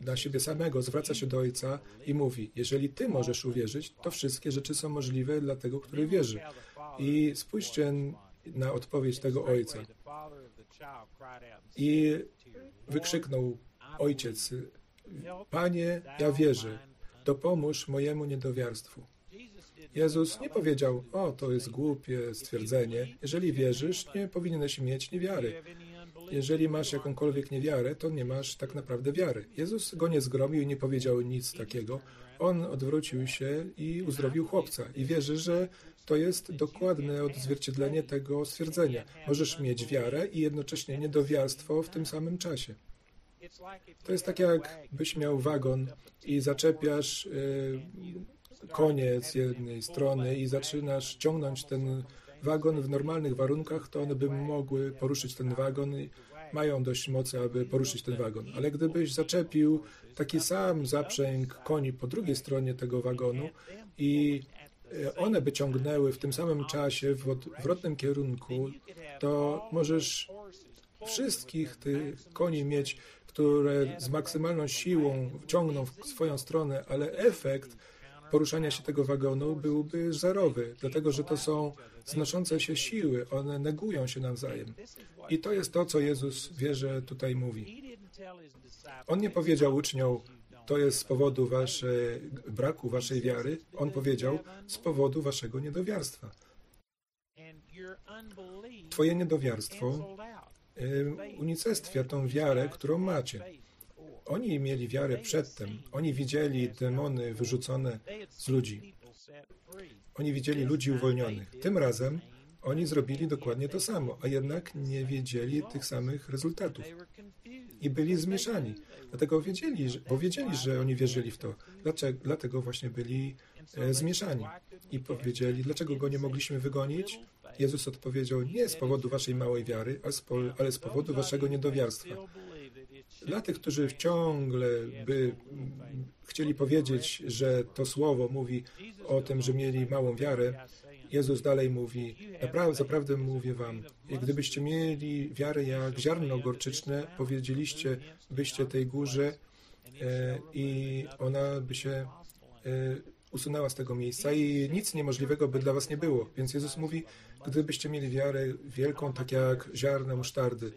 na siebie samego, zwraca się do Ojca i mówi: Jeżeli Ty możesz uwierzyć, to wszystkie rzeczy są możliwe dla tego, który wierzy. I spójrzcie na odpowiedź tego Ojca. I wykrzyknął ojciec: Panie, ja wierzę, dopomóż mojemu niedowiarstwu. Jezus nie powiedział, o, to jest głupie stwierdzenie. Jeżeli wierzysz, nie powinieneś mieć niewiary. Jeżeli masz jakąkolwiek niewiarę, to nie masz tak naprawdę wiary. Jezus go nie zgromił i nie powiedział nic takiego. On odwrócił się i uzdrowił chłopca. I wierzy, że to jest dokładne odzwierciedlenie tego stwierdzenia. Możesz mieć wiarę i jednocześnie niedowiarstwo w tym samym czasie. To jest tak, jakbyś miał wagon i zaczepiasz y, koniec jednej strony i zaczynasz ciągnąć ten wagon w normalnych warunkach, to one by mogły poruszyć ten wagon i mają dość mocy, aby poruszyć ten wagon. Ale gdybyś zaczepił taki sam zaprzęg koni po drugiej stronie tego wagonu i e, one by ciągnęły w tym samym czasie w odwrotnym kierunku, to możesz wszystkich tych koni mieć, które z maksymalną siłą ciągną w swoją stronę, ale efekt poruszania się tego wagonu byłby zerowy, dlatego że to są znoszące się siły, one negują się nawzajem. I to jest to, co Jezus wierzę tutaj mówi. On nie powiedział uczniom, to jest z powodu waszej, braku waszej wiary. On powiedział, z powodu waszego niedowiarstwa. Twoje niedowiarstwo unicestwia tą wiarę, którą macie. Oni mieli wiarę przedtem. Oni widzieli demony wyrzucone z ludzi. Oni widzieli ludzi uwolnionych. Tym razem oni zrobili dokładnie to samo, a jednak nie wiedzieli tych samych rezultatów. I byli zmieszani. Dlatego wiedzieli, bo wiedzieli, że oni wierzyli w to. Dlaczego? Dlatego właśnie byli e, zmieszani. I powiedzieli, dlaczego go nie mogliśmy wygonić? Jezus odpowiedział, nie z powodu waszej małej wiary, ale z powodu waszego niedowiarstwa. Dla tych, którzy ciągle by chcieli powiedzieć, że to słowo mówi o tym, że mieli małą wiarę, Jezus dalej mówi, naprawdę, zaprawdę mówię wam, gdybyście mieli wiarę jak ziarno gorczyczne, powiedzieliście byście tej górze e, i ona by się e, usunęła z tego miejsca i nic niemożliwego by dla was nie było. Więc Jezus mówi, gdybyście mieli wiarę wielką, tak jak ziarno musztardy,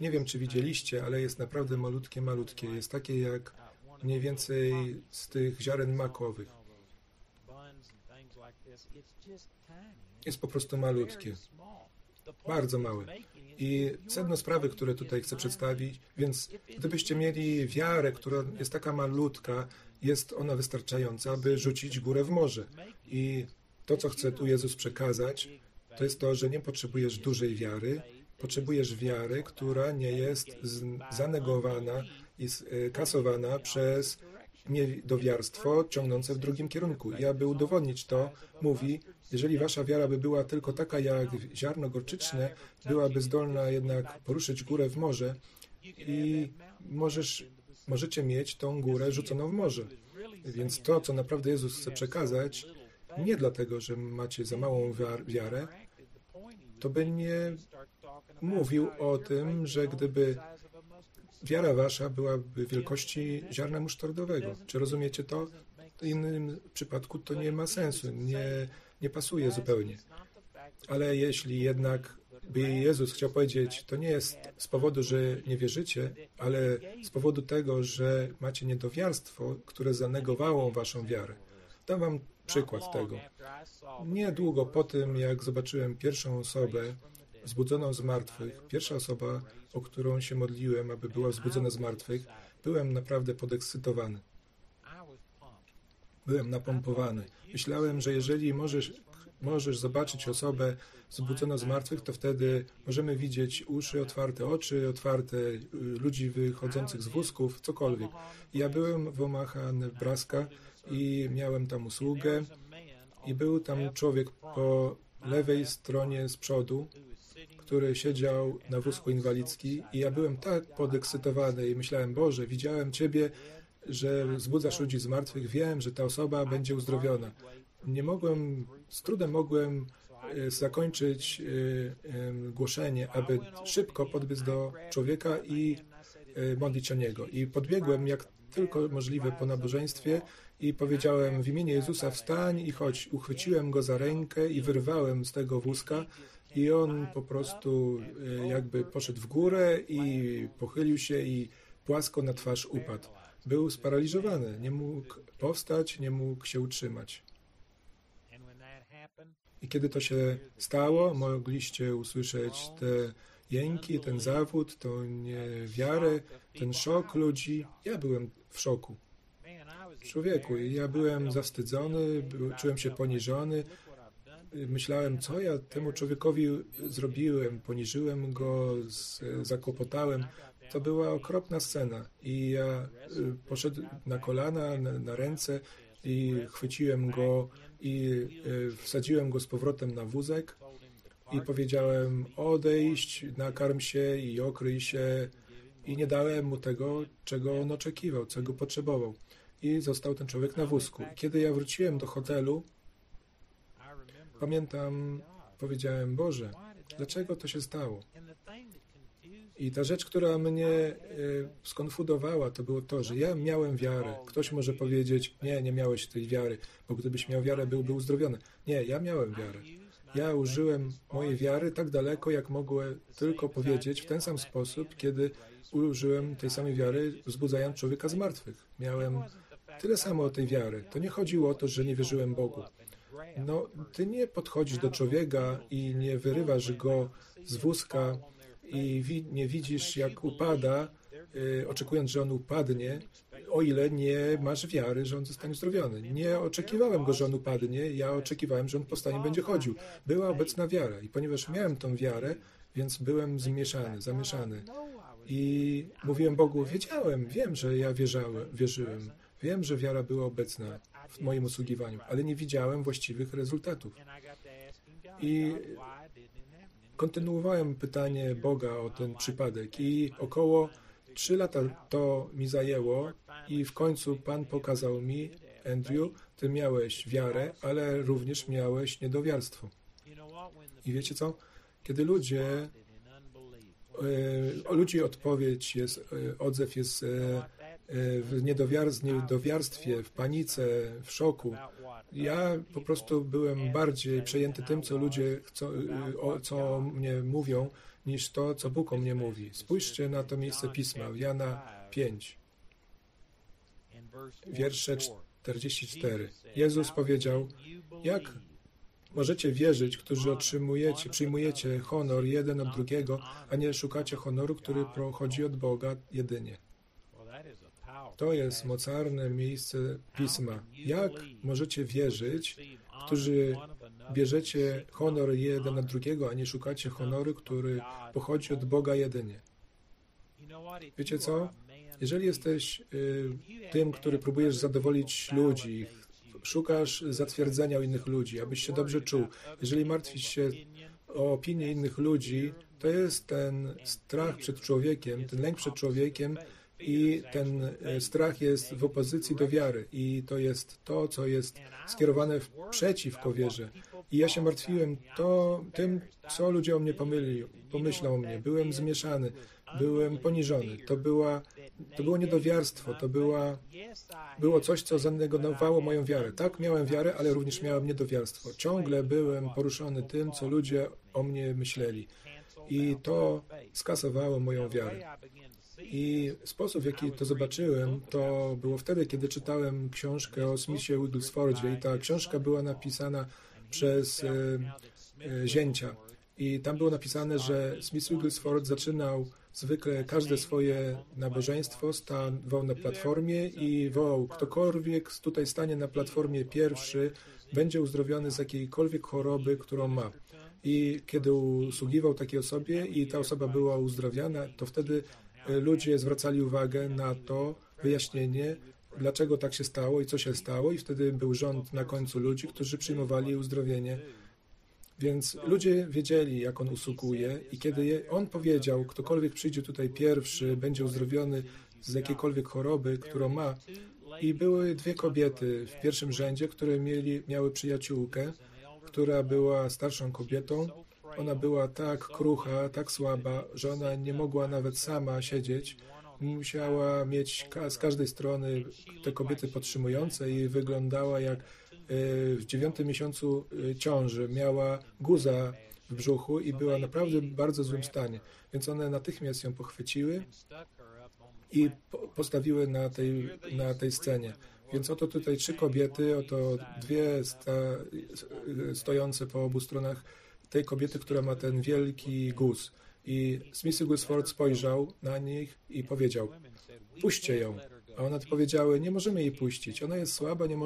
nie wiem, czy widzieliście, ale jest naprawdę malutkie, malutkie. Jest takie jak mniej więcej z tych ziaren makowych. Jest po prostu malutkie. Bardzo małe. I sedno sprawy, które tutaj chcę przedstawić, więc gdybyście mieli wiarę, która jest taka malutka, jest ona wystarczająca, aby rzucić górę w morze. I to, co chce tu Jezus przekazać, to jest to, że nie potrzebujesz dużej wiary, Potrzebujesz wiary, która nie jest zanegowana i e, kasowana przez niedowiarstwo ciągnące w drugim kierunku. I aby udowodnić to, mówi, jeżeli wasza wiara by była tylko taka jak ziarno gorczyczne, byłaby zdolna jednak poruszyć górę w morze, i możesz, możecie mieć tą górę rzuconą w morze. Więc to, co naprawdę Jezus chce przekazać, nie dlatego, że macie za małą wiarę, to by nie mówił o tym, że gdyby wiara wasza byłaby wielkości ziarna musztardowego. Czy rozumiecie to? W innym przypadku to nie ma sensu, nie, nie pasuje zupełnie. Ale jeśli jednak by Jezus chciał powiedzieć, to nie jest z powodu, że nie wierzycie, ale z powodu tego, że macie niedowiarstwo, które zanegowało waszą wiarę. Dam wam przykład tego. Niedługo po tym, jak zobaczyłem pierwszą osobę wzbudzoną z martwych, pierwsza osoba, o którą się modliłem, aby była wzbudzona z martwych, byłem naprawdę podekscytowany. Byłem napompowany. Myślałem, że jeżeli możesz, możesz zobaczyć osobę wzbudzoną z martwych, to wtedy możemy widzieć uszy otwarte, oczy otwarte, y, ludzi wychodzących z wózków, cokolwiek. Ja byłem w Omaha, Nebraska i miałem tam usługę i był tam człowiek po lewej stronie z przodu, który siedział na wózku inwalidzki i ja byłem tak podekscytowany i myślałem, Boże, widziałem Ciebie, że zbudzasz ludzi z martwych, wiem, że ta osoba będzie uzdrowiona. Nie mogłem, z trudem mogłem e, zakończyć e, głoszenie, aby szybko podbiec do człowieka i e, modlić o niego. I podbiegłem jak tylko możliwe po nabożeństwie i powiedziałem w imieniu Jezusa wstań i chodź. Uchwyciłem go za rękę i wyrwałem z tego wózka i on po prostu jakby poszedł w górę i pochylił się i płasko na twarz upadł. Był sparaliżowany, nie mógł powstać, nie mógł się utrzymać. I kiedy to się stało, mogliście usłyszeć te jęki, ten zawód, tą niewiarę, ten szok ludzi. Ja byłem w szoku. Człowieku, ja byłem zawstydzony, czułem się poniżony. Myślałem, co ja temu człowiekowi zrobiłem, poniżyłem go, zakłopotałem. To była okropna scena i ja y, poszedłem na kolana, na, na ręce i chwyciłem go i y, wsadziłem go z powrotem na wózek i powiedziałem odejść, nakarm się i okryj się i nie dałem mu tego, czego on oczekiwał, czego potrzebował. I został ten człowiek na wózku. Kiedy ja wróciłem do hotelu, pamiętam, powiedziałem, Boże, dlaczego to się stało? I ta rzecz, która mnie e, skonfudowała, to było to, że ja miałem wiarę. Ktoś może powiedzieć, nie, nie miałeś tej wiary, bo gdybyś miał wiarę, byłby uzdrowiony. Nie, ja miałem wiarę. Ja użyłem mojej wiary tak daleko, jak mogłem tylko powiedzieć, w ten sam sposób, kiedy użyłem tej samej wiary, wzbudzając człowieka z martwych. Miałem tyle samo tej wiary. To nie chodziło o to, że nie wierzyłem Bogu. No, ty nie podchodzisz do człowieka i nie wyrywasz go z wózka i wi nie widzisz, jak upada, y, oczekując, że on upadnie, o ile nie masz wiary, że on zostanie uzdrowiony. Nie oczekiwałem go, że on upadnie, ja oczekiwałem, że on powstanie będzie chodził. Była obecna wiara i ponieważ miałem tą wiarę, więc byłem zmieszany, zamieszany. I mówiłem Bogu, wiedziałem, wiem, że ja wierzałem, wierzyłem, wiem, że wiara była obecna w moim usługiwaniu, ale nie widziałem właściwych rezultatów. I kontynuowałem pytanie Boga o ten przypadek i około trzy lata to mi zajęło i w końcu Pan pokazał mi, Andrew, ty miałeś wiarę, ale również miałeś niedowiarstwo. I wiecie co? Kiedy ludzie, e, ludzi odpowiedź jest, e, odzew jest e, w niedowiarstwie, w panice, w szoku, ja po prostu byłem bardziej przejęty tym, co ludzie chcą, o, co mnie mówią, niż to, co Bóg o mnie mówi. Spójrzcie na to miejsce pisma, Jana 5, wiersze 44. Jezus powiedział, jak możecie wierzyć, którzy otrzymujecie, przyjmujecie honor jeden od drugiego, a nie szukacie honoru, który pochodzi od Boga jedynie. To jest mocarne miejsce pisma. Jak możecie wierzyć, którzy bierzecie honor jeden od drugiego, a nie szukacie honoru, który pochodzi od Boga jedynie? Wiecie co? Jeżeli jesteś y, tym, który próbujesz zadowolić ludzi, szukasz zatwierdzenia u innych ludzi, abyś się dobrze czuł, jeżeli martwisz się o opinię innych ludzi, To jest ten strach przed człowiekiem, ten lęk przed człowiekiem i ten e, strach jest w opozycji do wiary i to jest to, co jest skierowane przeciwko wierze. I ja się martwiłem to, tym, co ludzie o mnie pomyli, pomyślą o mnie. Byłem zmieszany, byłem poniżony. To, była, to było niedowiarstwo, to była, było coś, co zanegowało moją wiarę. Tak, miałem wiarę, ale również miałem niedowiarstwo. Ciągle byłem poruszony tym, co ludzie o mnie myśleli. I to skasowało moją wiarę. I sposób, w jaki to zobaczyłem, to było wtedy, kiedy czytałem książkę o Smithie Wigglesfordzie i ta książka była napisana przez e, e, zięcia. I tam było napisane, że Smith Wigglesford zaczynał zwykle każde swoje nabożeństwo, stawał na platformie i wołał, ktokolwiek tutaj stanie na platformie pierwszy, będzie uzdrowiony z jakiejkolwiek choroby, którą ma. I kiedy usługiwał takiej osobie i ta osoba była uzdrowiona, to wtedy ludzie zwracali uwagę na to wyjaśnienie, dlaczego tak się stało i co się stało, i wtedy był rząd na końcu ludzi, którzy przyjmowali uzdrowienie. Więc ludzie wiedzieli, jak on usługuje, i kiedy on powiedział, ktokolwiek przyjdzie tutaj pierwszy, będzie uzdrowiony z jakiejkolwiek choroby, którą ma. I były dwie kobiety w pierwszym rzędzie, które mieli, miały przyjaciółkę, która była starszą kobietą. Ona była tak krucha, tak słaba, że ona nie mogła nawet sama siedzieć. Musiała mieć z każdej strony te kobiety podtrzymujące i wyglądała jak e, w dziewiątym miesiącu e, ciąży. Miała guza w brzuchu i była naprawdę w bardzo złym stanie. Więc one natychmiast ją pochwyciły i postawiły na tej, na tej scenie. Więc oto tutaj trzy kobiety, oto dwie sta, stojące po obu stronach tej kobiety, która ma ten wielki guz. I Smithy Gusford spojrzał na nich i powiedział, puśćcie ją. A one odpowiedziały, nie możemy jej puścić, ona jest słaba, nie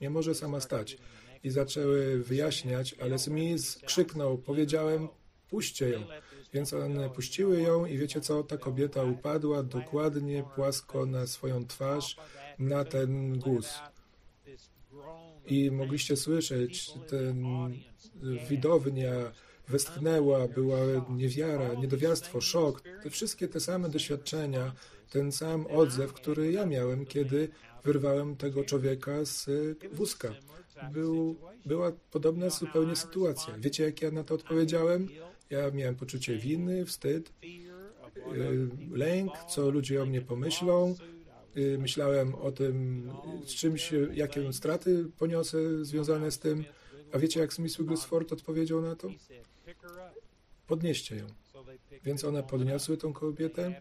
nie może sama stać. I zaczęły wyjaśniać, ale Smith krzyknął, powiedziałem, puśćcie ją. Więc one puściły ją i wiecie co, ta kobieta upadła dokładnie płasko na swoją twarz, na ten guz. I mogliście słyszeć, ten widownia westchnęła, była niewiara, niedowiarstwo, szok, te wszystkie te same doświadczenia, ten sam odzew, który ja miałem, kiedy wyrwałem tego człowieka z wózka. Był, była podobna zupełnie sytuacja. Wiecie, jak ja na to odpowiedziałem? Ja miałem poczucie winy, wstyd, y, lęk, co ludzie o mnie pomyślą. Y, myślałem o tym, z czymś, jakie straty poniosę związane z tym. A wiecie, jak Smith Wigglesworth odpowiedział na to? Podnieście ją. Więc one podniosły tą kobietę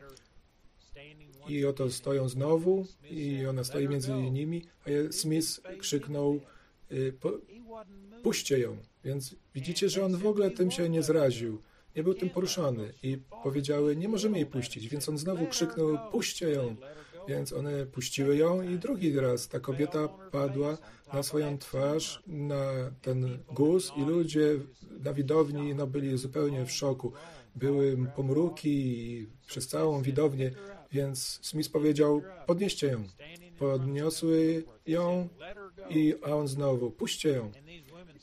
i oto stoją znowu i ona stoi między nimi, a Smith krzyknął y, puśćcie ją. Więc widzicie, że on w ogóle tym się nie zraził. Nie był tym poruszony i powiedziały, nie możemy jej puścić. Więc on znowu krzyknął, puśćcie ją. Więc one puściły ją i drugi raz ta kobieta padła na swoją twarz, na ten guz i ludzie na widowni no, byli zupełnie w szoku. Były pomruki przez całą widownię, więc Smith powiedział, podnieście ją. Podniosły ją i a on znowu, puśćcie ją.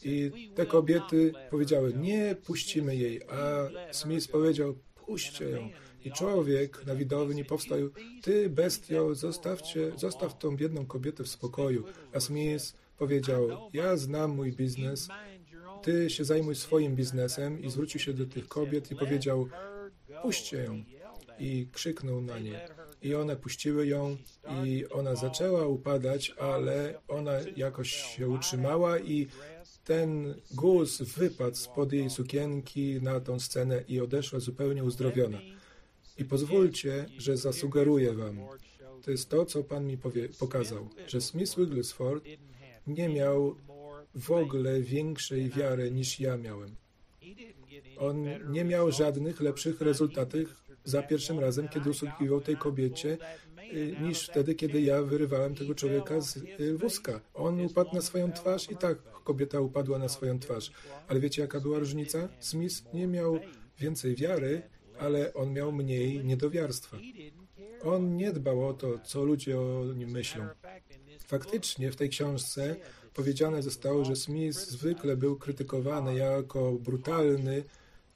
I te kobiety powiedziały, nie puścimy jej, a Smith powiedział, puśćcie ją. I człowiek na widowni powstał, ty bestio, zostawcie, zostaw tą biedną kobietę w spokoju. A Smith powiedział, ja znam mój biznes, ty się zajmuj swoim biznesem i zwrócił się do tych kobiet i powiedział, puśćcie ją. I krzyknął na nie. I one puściły ją i ona zaczęła upadać, ale ona jakoś się utrzymała i ten guz wypadł spod jej sukienki na tą scenę i odeszła zupełnie uzdrowiona. I pozwólcie, że zasugeruję wam, to jest to, co Pan mi powie, pokazał, że Smith Wigglesford nie miał w ogóle większej wiary niż ja miałem. On nie miał żadnych lepszych rezultatów za pierwszym razem, kiedy usługiwał tej kobiecie, y, niż wtedy, kiedy ja wyrywałem tego człowieka z y, wózka. On upadł na swoją twarz i tak kobieta upadła na swoją twarz. Ale wiecie, jaka była różnica? Smith nie miał więcej wiary, ale on miał mniej niedowiarstwa. On nie dbał o to, co ludzie o nim myślą. Faktycznie w tej książce powiedziane zostało, że Smith zwykle był krytykowany jako brutalny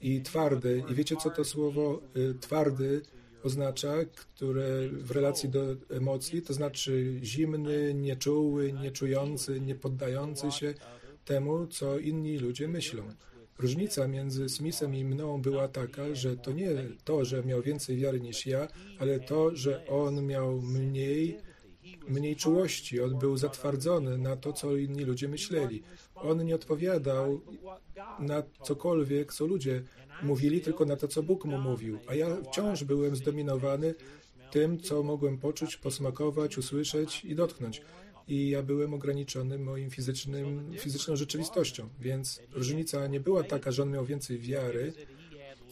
i twardy. I wiecie, co to słowo y, twardy oznacza, które w relacji do emocji, to znaczy zimny, nieczuły, nieczujący, niepoddający się temu, co inni ludzie myślą. Różnica między Smithem i mną była taka, że to nie to, że miał więcej wiary niż ja, ale to, że on miał mniej, mniej czułości. On był zatwardzony na to, co inni ludzie myśleli. On nie odpowiadał na cokolwiek, co ludzie mówili, tylko na to, co Bóg mu mówił. A ja wciąż byłem zdominowany tym, co mogłem poczuć, posmakować, usłyszeć i dotknąć i ja byłem ograniczony moim fizycznym, fizyczną rzeczywistością. Więc różnica nie była taka, że on miał więcej wiary,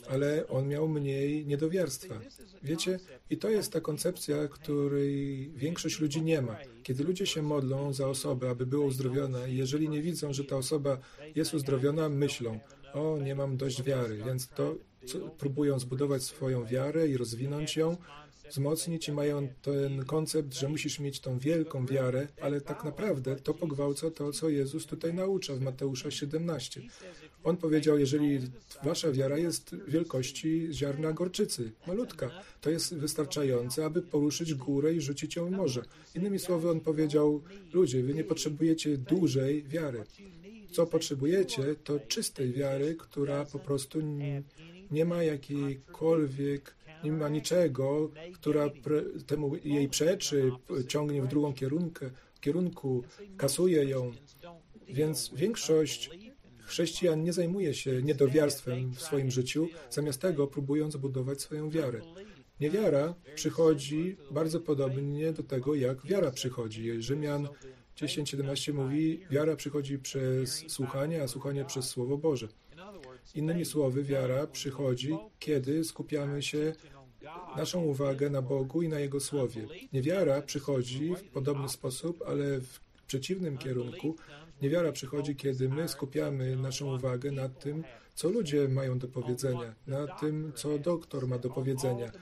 ale on miał mniej niedowiarstwa. Wiecie, i to jest ta koncepcja, której większość ludzi nie ma. Kiedy ludzie się modlą za osobę, aby była uzdrowiona, i jeżeli nie widzą, że ta osoba jest uzdrowiona, myślą, o, nie mam dość wiary, więc to co, próbują zbudować swoją wiarę i rozwinąć ją, wzmocnić i mają ten koncept, że musisz mieć tą wielką wiarę, ale tak naprawdę to pogwałca to, co Jezus tutaj naucza w Mateusza 17. On powiedział, jeżeli wasza wiara jest wielkości ziarna gorczycy, malutka, to jest wystarczające, aby poruszyć górę i rzucić ją w morze. Innymi słowy, on powiedział, ludzie, wy nie potrzebujecie dużej wiary. Co potrzebujecie, to czystej wiary, która po prostu nie, ma jakiejkolwiek nie ma niczego, która temu jej przeczy, ciągnie w drugą kierunkę, kierunku, kasuje ją. Więc większość chrześcijan nie zajmuje się niedowiarstwem w swoim życiu, zamiast tego próbując budować swoją wiarę. Niewiara przychodzi bardzo podobnie do tego, jak wiara przychodzi. Rzymian 10:17 mówi, wiara przychodzi przez słuchanie, a słuchanie przez Słowo Boże. Innymi słowy, wiara przychodzi, kiedy skupiamy się naszą uwagę na Bogu i na Jego Słowie. Niewiara przychodzi w podobny sposób, ale w przeciwnym kierunku. Niewiara przychodzi, kiedy my skupiamy naszą uwagę na tym, co ludzie mają do powiedzenia, na tym, co doktor ma do powiedzenia,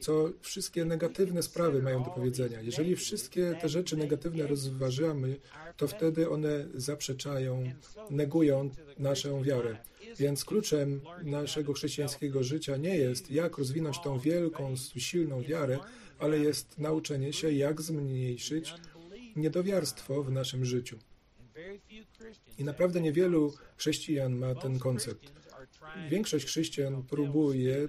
co wszystkie negatywne sprawy mają do powiedzenia. Jeżeli wszystkie te rzeczy negatywne rozważamy, to wtedy one zaprzeczają, negują naszą wiarę. Więc kluczem naszego chrześcijańskiego życia nie jest, jak rozwinąć tą wielką, silną wiarę, ale jest nauczenie się, jak zmniejszyć niedowiarstwo w naszym życiu. I naprawdę niewielu chrześcijan ma ten koncept. Większość chrześcijan próbuje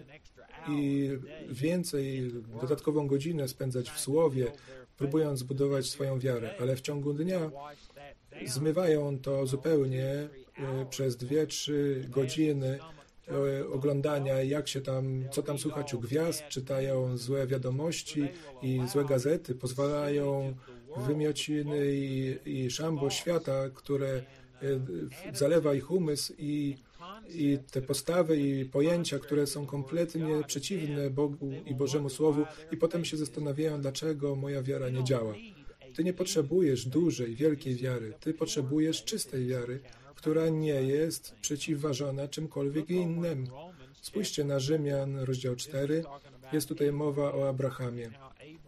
i więcej, dodatkową godzinę spędzać w słowie, próbując zbudować swoją wiarę, ale w ciągu dnia zmywają to zupełnie e, przez dwie, trzy godziny e, oglądania, jak się tam, co tam słychać u gwiazd, czytają złe wiadomości i złe gazety, pozwalają wymiociny i, i szambo świata, które e, zalewa ich umysł i, i te postawy i pojęcia, które są kompletnie przeciwne Bogu i Bożemu Słowu i potem się zastanawiają, dlaczego moja wiara nie działa. Ty nie potrzebujesz dużej, wielkiej wiary. Ty potrzebujesz czystej wiary, która nie jest przeciwważona czymkolwiek innym. Spójrzcie na Rzymian, rozdział 4. Jest tutaj mowa o Abrahamie.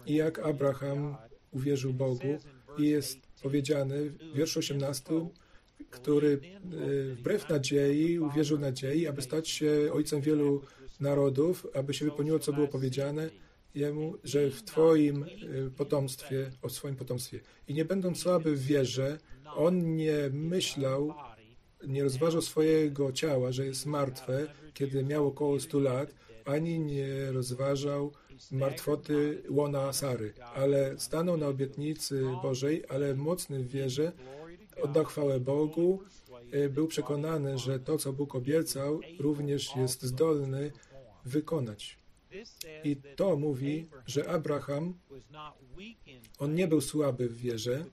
I jak Abraham uwierzył Bogu i jest powiedziany w wierszu 18, który e, wbrew nadziei uwierzył nadziei, aby stać się ojcem wielu narodów, aby się wypełniło, co było powiedziane, jemu, że w Twoim y, potomstwie, o swoim potomstwie. I nie będąc słaby w wierze, on nie myślał, nie rozważał swojego ciała, że jest martwe, kiedy miał około 100 lat, ani nie rozważał martwoty łona Sary, ale stanął na obietnicy Bożej, ale mocny w wierze, oddał chwałę Bogu, y, był przekonany, że to, co Bóg obiecał, również jest zdolny wykonać. I to mówi, że Abraham, on nie był słaby w wierze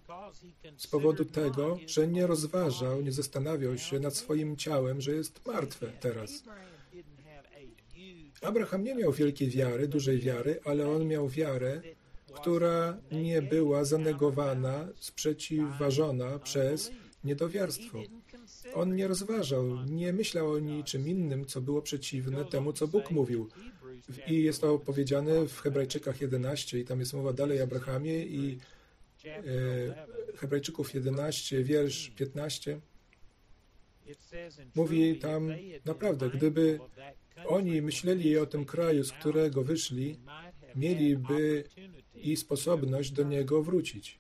z powodu tego, że nie rozważał, nie zastanawiał się nad swoim ciałem, że jest martwe teraz. Abraham nie miał wielkiej wiary, dużej wiary, ale on miał wiarę, która nie była zanegowana, sprzeciwważona przez niedowiarstwo. On nie rozważał, nie myślał o niczym innym, co było przeciwne temu, co Bóg mówił. I jest to powiedziane w Hebrajczykach 11 i tam jest mowa dalej o Abrahamie i e, Hebrajczyków 11, wiersz 15. Mówi tam naprawdę, gdyby oni myśleli o tym kraju, z którego wyszli, mieliby i sposobność do niego wrócić.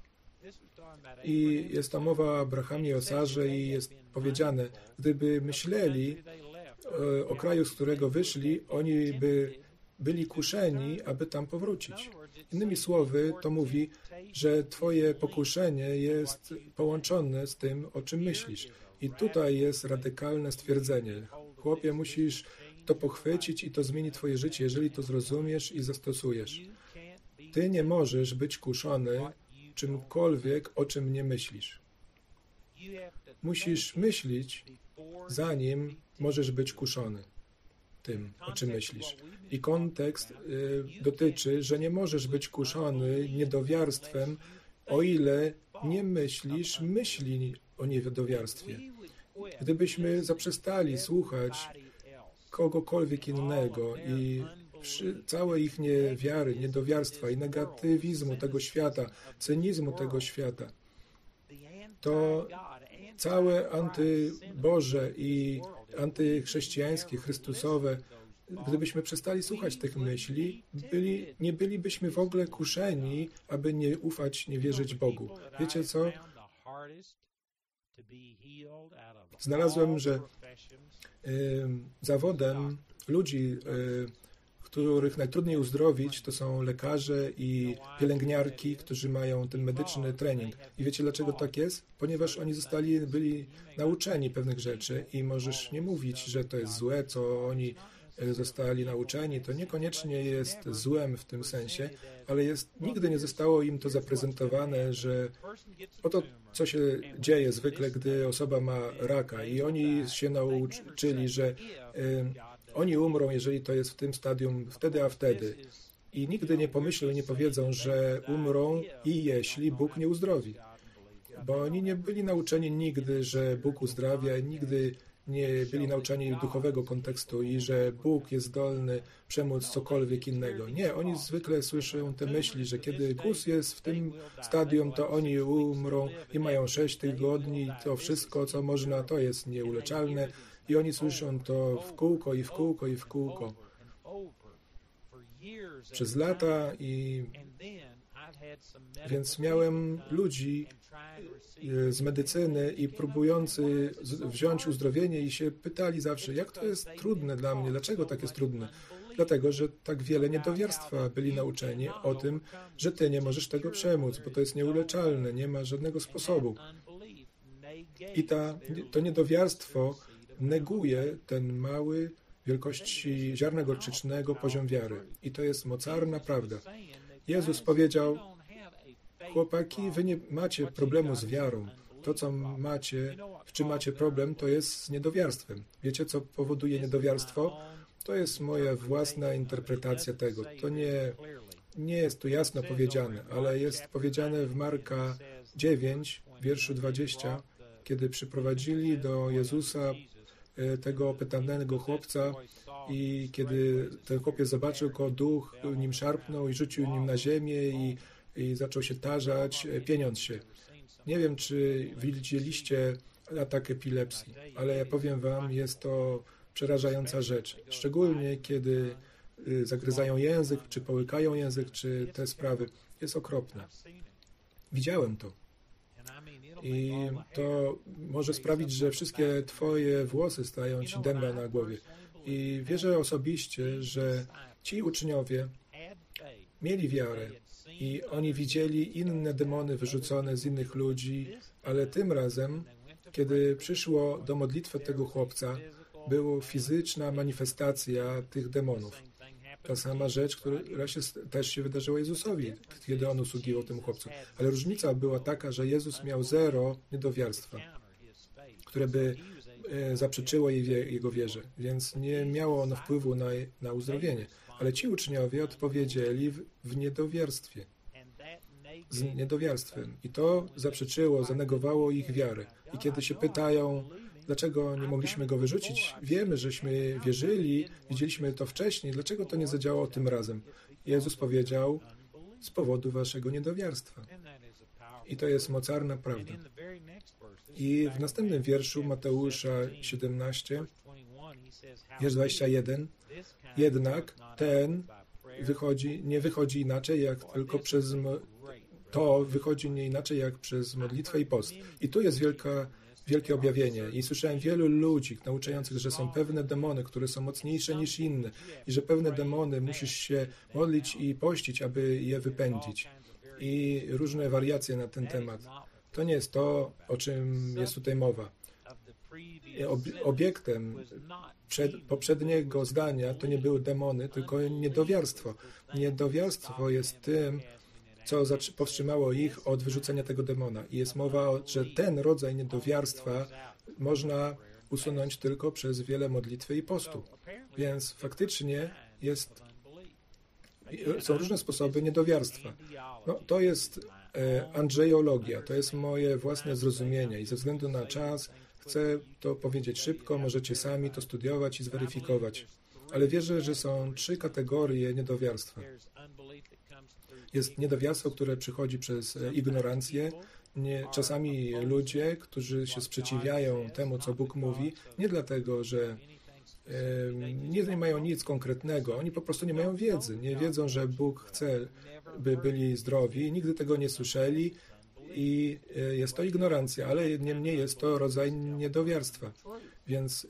I jest tam mowa o Abrahamie, o Sarze i jest powiedziane, gdyby myśleli e, o kraju, z którego wyszli, oni by byli kuszeni, aby tam powrócić. Innymi słowy, to mówi, że Twoje pokuszenie jest połączone z tym, o czym myślisz. I tutaj jest radykalne stwierdzenie. Chłopie, musisz to pochwycić i to zmieni Twoje życie, jeżeli to zrozumiesz i zastosujesz. Ty nie możesz być kuszony czymkolwiek, o czym nie myślisz. Musisz myśleć, zanim możesz być kuszony tym, o czym myślisz. I kontekst y, dotyczy, że nie możesz być kuszony niedowiarstwem, o ile nie myślisz myśli o niedowiarstwie. Gdybyśmy zaprzestali słuchać kogokolwiek innego i przy ich niewiary, niedowiarstwa i negatywizmu tego świata, cynizmu tego świata, to całe antyboże i antychrześcijańskie, chrystusowe, gdybyśmy przestali słuchać tych myśli, byli, nie bylibyśmy w ogóle kuszeni, aby nie ufać, nie wierzyć Bogu. Wiecie co? Znalazłem, że y, zawodem ludzi, y, których najtrudniej uzdrowić, to są lekarze i pielęgniarki, którzy mają ten medyczny trening. I wiecie dlaczego tak jest? Ponieważ oni zostali, byli nauczeni pewnych rzeczy i możesz nie mówić, że to jest złe, co oni zostali nauczeni, to niekoniecznie jest złem w tym sensie, ale jest, nigdy nie zostało im to zaprezentowane, że oto co się dzieje zwykle, gdy osoba ma raka i oni się nauczyli, że oni umrą, jeżeli to jest w tym stadium wtedy, a wtedy. I nigdy nie pomyślą, nie powiedzą, że umrą i jeśli Bóg nie uzdrowi. Bo oni nie byli nauczeni nigdy, że Bóg uzdrawia, nigdy nie byli nauczeni duchowego kontekstu i że Bóg jest zdolny przemóc cokolwiek innego. Nie, oni zwykle słyszą te myśli, że kiedy Gus jest w tym stadium, to oni umrą i mają sześć tygodni, to wszystko, co można, to jest nieuleczalne i oni słyszą to w kółko i w kółko i w kółko. Przez lata i więc miałem ludzi e, z medycyny i próbujący wziąć uzdrowienie i się pytali zawsze, jak to jest trudne dla mnie, dlaczego tak jest trudne? Dlatego, że tak wiele niedowiarstwa byli nauczeni o tym, że ty nie możesz tego przemóc, bo to jest nieuleczalne, nie ma żadnego sposobu. I ta, to niedowiarstwo neguje ten mały, wielkości ziarna gorczycznego poziom wiary. I to jest mocarna prawda. Jezus powiedział, chłopaki, wy nie macie problemu z wiarą. To, co macie, w czym macie problem, to jest z niedowiarstwem. Wiecie, co powoduje niedowiarstwo? To jest moja własna interpretacja tego. To nie, nie jest tu jasno powiedziane, ale jest powiedziane w Marka 9, wierszu 20, kiedy przyprowadzili do Jezusa E, tego pytanego chłopca i kiedy ten chłopiec zobaczył go, duch nim szarpnął i rzucił nim na ziemię i, i zaczął się tarzać, e, pieniądz się. Nie wiem, czy widzieliście atak epilepsji, ale ja powiem wam, jest to przerażająca rzecz. Szczególnie, kiedy y, zagryzają język, czy połykają język, czy te sprawy. Jest okropne. Widziałem to. I to może sprawić, że wszystkie Twoje włosy stają Ci dęba na głowie. I wierzę osobiście, że ci uczniowie mieli wiarę i oni widzieli inne demony wyrzucone z innych ludzi, ale tym razem, kiedy przyszło do modlitwy tego chłopca, była fizyczna manifestacja tych demonów. Ta sama rzecz, która się, też się wydarzyła Jezusowi, kiedy on usługiwał temu chłopcu. Ale różnica była taka, że Jezus miał zero niedowiarstwa, które by e, zaprzeczyło jego wierze, więc nie miało ono wpływu na, na uzdrowienie. Ale ci uczniowie odpowiedzieli w, w niedowiarstwie, z. I to zaprzeczyło, zanegowało ich wiarę. I kiedy się pytają, Dlaczego nie mogliśmy go wyrzucić? Wiemy, żeśmy wierzyli, widzieliśmy to wcześniej. Dlaczego to nie zadziałało tym razem? Jezus powiedział, z powodu waszego niedowiarstwa. I to jest mocarna prawda. I w następnym wierszu Mateusza 17, wiersz 21, jednak ten wychodzi, nie wychodzi inaczej, jak tylko przez to wychodzi nie inaczej, jak przez modlitwę i post. I tu jest wielka wielkie objawienie. I słyszałem wielu ludzi nauczających, że są pewne demony, które są mocniejsze niż inne i że pewne demony musisz się modlić i pościć, aby je wypędzić. I różne wariacje na ten temat. To nie jest to, o czym jest tutaj mowa. Obiektem przed, poprzedniego zdania to nie były demony, tylko niedowiarstwo. Niedowiarstwo jest tym, co powstrzymało ich od wyrzucenia tego demona. I jest mowa, że ten rodzaj niedowiarstwa można usunąć tylko przez wiele modlitwy i postu. Więc faktycznie jest, są różne sposoby niedowiarstwa. No, to jest andrzejologia, to jest moje własne zrozumienie i ze względu na czas chcę to powiedzieć szybko, możecie sami to studiować i zweryfikować. Ale wierzę, że są trzy kategorie niedowiarstwa. Jest niedowiarstwo, które przychodzi przez e, ignorancję. Nie, czasami ludzie, którzy się sprzeciwiają temu, co Bóg mówi, nie dlatego, że nie, mają nic konkretnego, oni po prostu nie mają wiedzy. Nie wiedzą, że Bóg chce, by byli zdrowi, nigdy tego nie słyszeli i e, jest to ignorancja, ale niemniej jest to rodzaj niedowiarstwa. Więc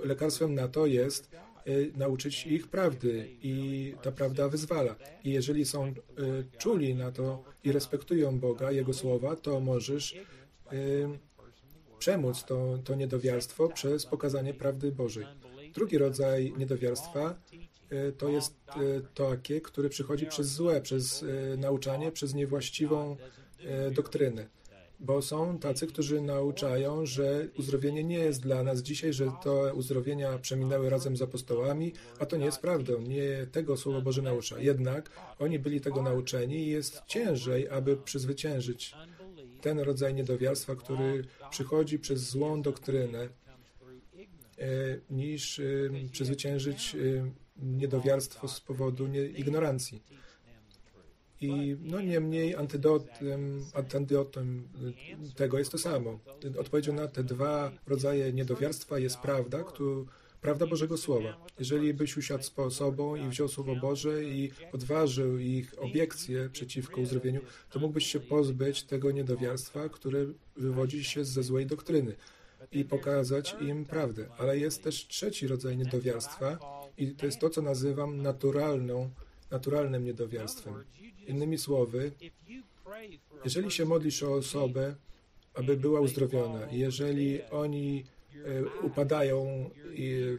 e, lekarstwem na to jest Y, nauczyć ich prawdy i ta prawda wyzwala. I jeżeli są czuli na to i respektują Boga, Jego słowa, to możesz przemóc to, to niedowiarstwo przez pokazanie prawdy Bożej. Drugi rodzaj niedowiarstwa to jest takie, które przychodzi przez złe, przez nauczanie, przez niewłaściwą doktrynę bo są tacy, którzy nauczają, że uzdrowienie nie jest dla nas dzisiaj, że to uzdrowienia przeminęły razem z apostołami, a to nie jest prawdą. Nie tego Słowo Boże naucza. Jednak oni byli tego nauczeni i jest ciężej, aby przezwyciężyć ten rodzaj niedowiarstwa, który przychodzi przez złą doktrynę, e, niż e, przezwyciężyć e, niedowiarstwo z powodu ignorancji. I no niemniej antydotem, antydotem tego jest to samo. Odpowiedzią na te dwa rodzaje niedowiarstwa jest prawda, która, prawda Bożego Słowa. Jeżeli byś usiadł z osobą i wziął Słowo Boże i odważył ich obiekcje przeciwko uzdrowieniu, to mógłbyś się pozbyć tego niedowiarstwa, które wywodzi się ze złej doktryny i pokazać im prawdę. Ale jest też trzeci rodzaj niedowiarstwa i to jest to, co nazywam naturalną, naturalnym niedowiarstwem. Innymi słowy, jeżeli się modlisz o osobę, aby była uzdrowiona, jeżeli oni e, upadają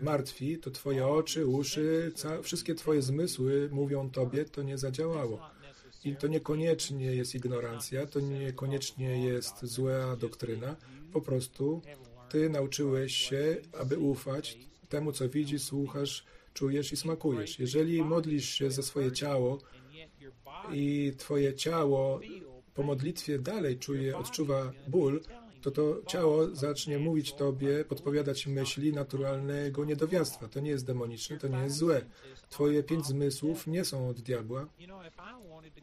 martwi, to Twoje oczy, uszy, wszystkie Twoje zmysły mówią Tobie, to nie zadziałało. I to niekoniecznie jest ignorancja, to niekoniecznie jest zła doktryna. Po prostu Ty nauczyłeś się, aby ufać temu, co widzisz, słuchasz, czujesz i smakujesz. Jeżeli modlisz się za swoje ciało, i Twoje ciało po modlitwie dalej czuje, odczuwa ból, to to ciało zacznie mówić Tobie, podpowiadać myśli naturalnego niedowiarstwa. To nie jest demoniczne, to nie jest złe. Twoje pięć zmysłów nie są od diabła.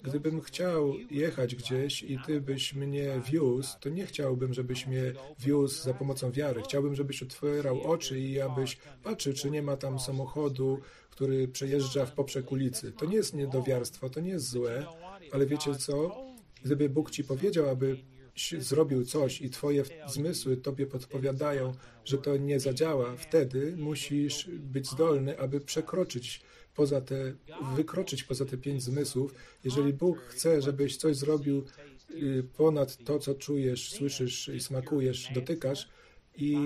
Gdybym chciał jechać gdzieś i Ty byś mnie wiózł, to nie chciałbym, żebyś mnie wiózł za pomocą wiary. Chciałbym, żebyś otwierał oczy i abyś patrzył, czy nie ma tam samochodu, który przejeżdża w poprzek ulicy. To nie jest niedowiarstwo, to nie jest złe, ale wiecie co? Gdyby Bóg ci powiedział, aby zrobił coś i twoje zmysły tobie podpowiadają, że to nie zadziała, wtedy musisz być zdolny, aby przekroczyć poza te, wykroczyć poza te pięć zmysłów. Jeżeli Bóg chce, żebyś coś zrobił y, ponad to, co czujesz, słyszysz i smakujesz, dotykasz i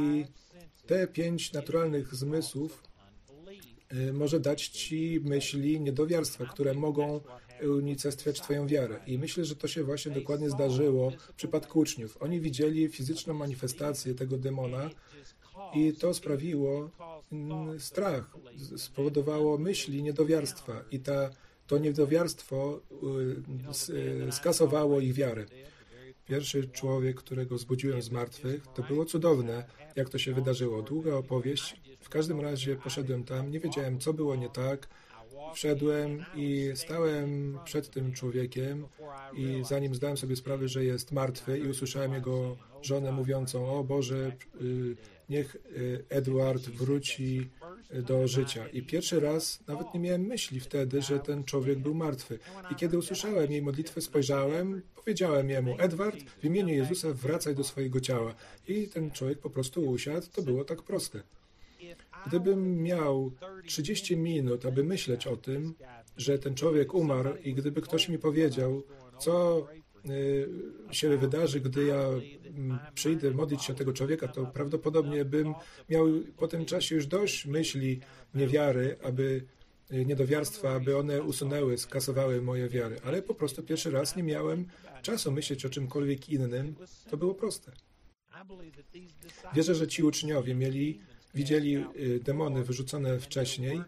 te pięć naturalnych zmysłów Y, może dać ci myśli niedowiarstwa, które mogą unicestwiać Twoją wiarę. I myślę, że to się właśnie dokładnie zdarzyło w przypadku uczniów. Oni widzieli fizyczną manifestację tego demona i to sprawiło mm, strach, spowodowało myśli niedowiarstwa i ta, to niedowiarstwo y, skasowało ich wiarę. Pierwszy człowiek, którego zbudziłem z martwych, to było cudowne, jak to się wydarzyło. Długa opowieść. W każdym razie poszedłem tam, nie wiedziałem, co było nie tak. Wszedłem i stałem przed tym człowiekiem i zanim zdałem sobie sprawę, że jest martwy i usłyszałem jego żonę mówiącą, o Boże, y, niech y, Edward wróci do życia. I pierwszy raz nawet nie miałem myśli wtedy, że ten człowiek był martwy. I kiedy usłyszałem jej modlitwę, spojrzałem, powiedziałem jemu, Edward, w imieniu Jezusa wracaj do swojego ciała. I ten człowiek po prostu usiadł. To było tak proste. Gdybym miał 30 minut, aby myśleć o tym, że ten człowiek umarł i gdyby ktoś mi powiedział, co y, się wydarzy, gdy ja mm, przyjdę modlić się o tego człowieka, to prawdopodobnie bym miał po tym czasie już dość myśli niewiary, aby y, niedowiarstwa, aby one usunęły, skasowały moje wiary. Ale po prostu pierwszy raz nie miałem czasu myśleć o czymkolwiek innym. To było proste. Wierzę, że ci uczniowie mieli widzieli y, demony wyrzucone wcześniej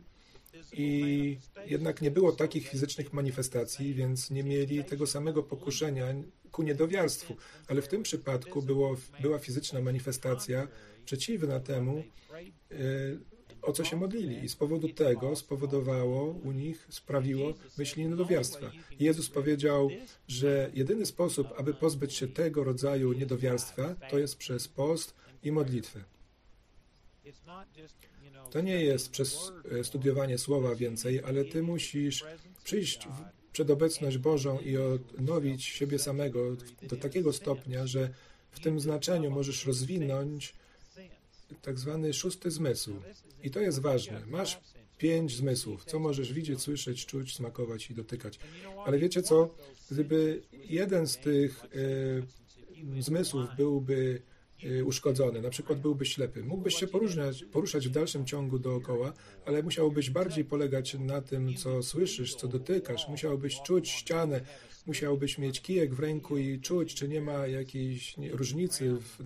i jednak nie było takich fizycznych manifestacji, więc nie mieli tego samego pokuszenia ku niedowiarstwu. Ale w tym przypadku było, była fizyczna manifestacja przeciwna temu, y, o co się modlili. I z powodu tego spowodowało u nich, sprawiło myśli niedowiarstwa. Jezus powiedział, że jedyny sposób, aby pozbyć się tego rodzaju niedowiarstwa, to jest przez post i modlitwę. To nie jest przez e, studiowanie słowa więcej, ale ty musisz przyjść przed obecność Bożą i odnowić siebie samego do takiego stopnia, że w tym znaczeniu możesz rozwinąć tak zwany szósty zmysł. I to jest ważne. Masz pięć zmysłów, co możesz widzieć, słyszeć, czuć, smakować i dotykać. Ale wiecie co? Gdyby jeden z tych y, zmysłów byłby uszkodzony, na przykład byłby ślepy. Mógłbyś się poruszać, poruszać w dalszym ciągu dookoła, ale musiałbyś bardziej polegać na tym, co słyszysz, co dotykasz. Musiałbyś czuć ścianę, musiałbyś mieć kijek w ręku i czuć, czy nie ma jakiejś różnicy w,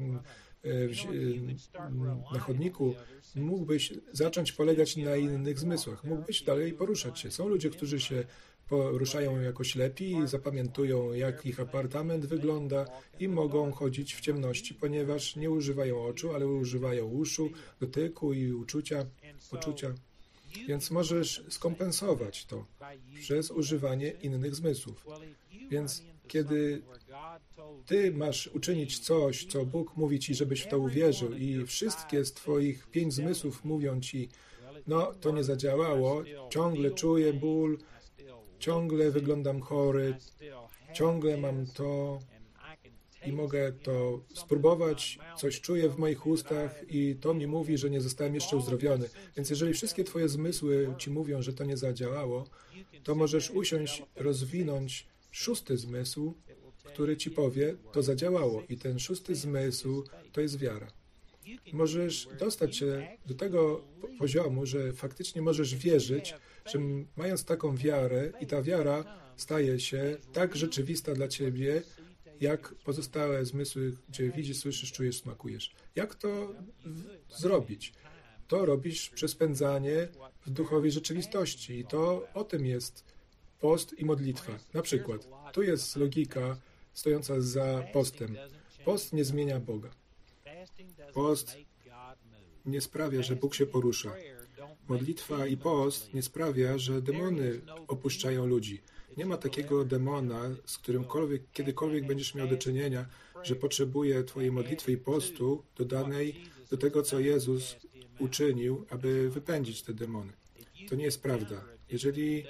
na chodniku. Mógłbyś zacząć polegać na innych zmysłach. Mógłbyś dalej poruszać się. Są ludzie, którzy się poruszają jakoś lepiej, zapamiętują, jak ich apartament wygląda i mogą chodzić w ciemności, ponieważ nie używają oczu, ale używają uszu, dotyku i uczucia, poczucia. Więc możesz skompensować to przez używanie innych zmysłów. Więc kiedy ty masz uczynić coś, co Bóg mówi ci, żebyś w to uwierzył, i wszystkie z Twoich pięć zmysłów mówią ci, no to nie zadziałało, ciągle czuję ból, ciągle wyglądam chory, ciągle mam to i mogę to spróbować, coś czuję w moich ustach i to mi mówi, że nie zostałem jeszcze uzdrowiony. Więc jeżeli wszystkie Twoje zmysły Ci mówią, że to nie zadziałało, to możesz usiąść, rozwinąć szósty zmysł, który Ci powie, to zadziałało. I ten szósty zmysł to jest wiara. Możesz dostać się do tego poziomu, że faktycznie możesz wierzyć, że mając taką wiarę i ta wiara staje się tak rzeczywista dla ciebie, jak pozostałe zmysły, gdzie widzisz, słyszysz, czujesz, smakujesz. Jak to zrobić? To robisz przez spędzanie w duchowej rzeczywistości i to o tym jest post i modlitwa. Na przykład, tu jest logika stojąca za postem. Post nie zmienia Boga. Post nie sprawia, że Bóg się porusza. Modlitwa i post nie sprawia, że demony opuszczają ludzi. Nie ma takiego demona, z którymkolwiek, kiedykolwiek będziesz miał do czynienia, że potrzebuje Twojej modlitwy i postu dodanej do tego, co Jezus uczynił, aby wypędzić te demony. To nie jest prawda. Jeżeli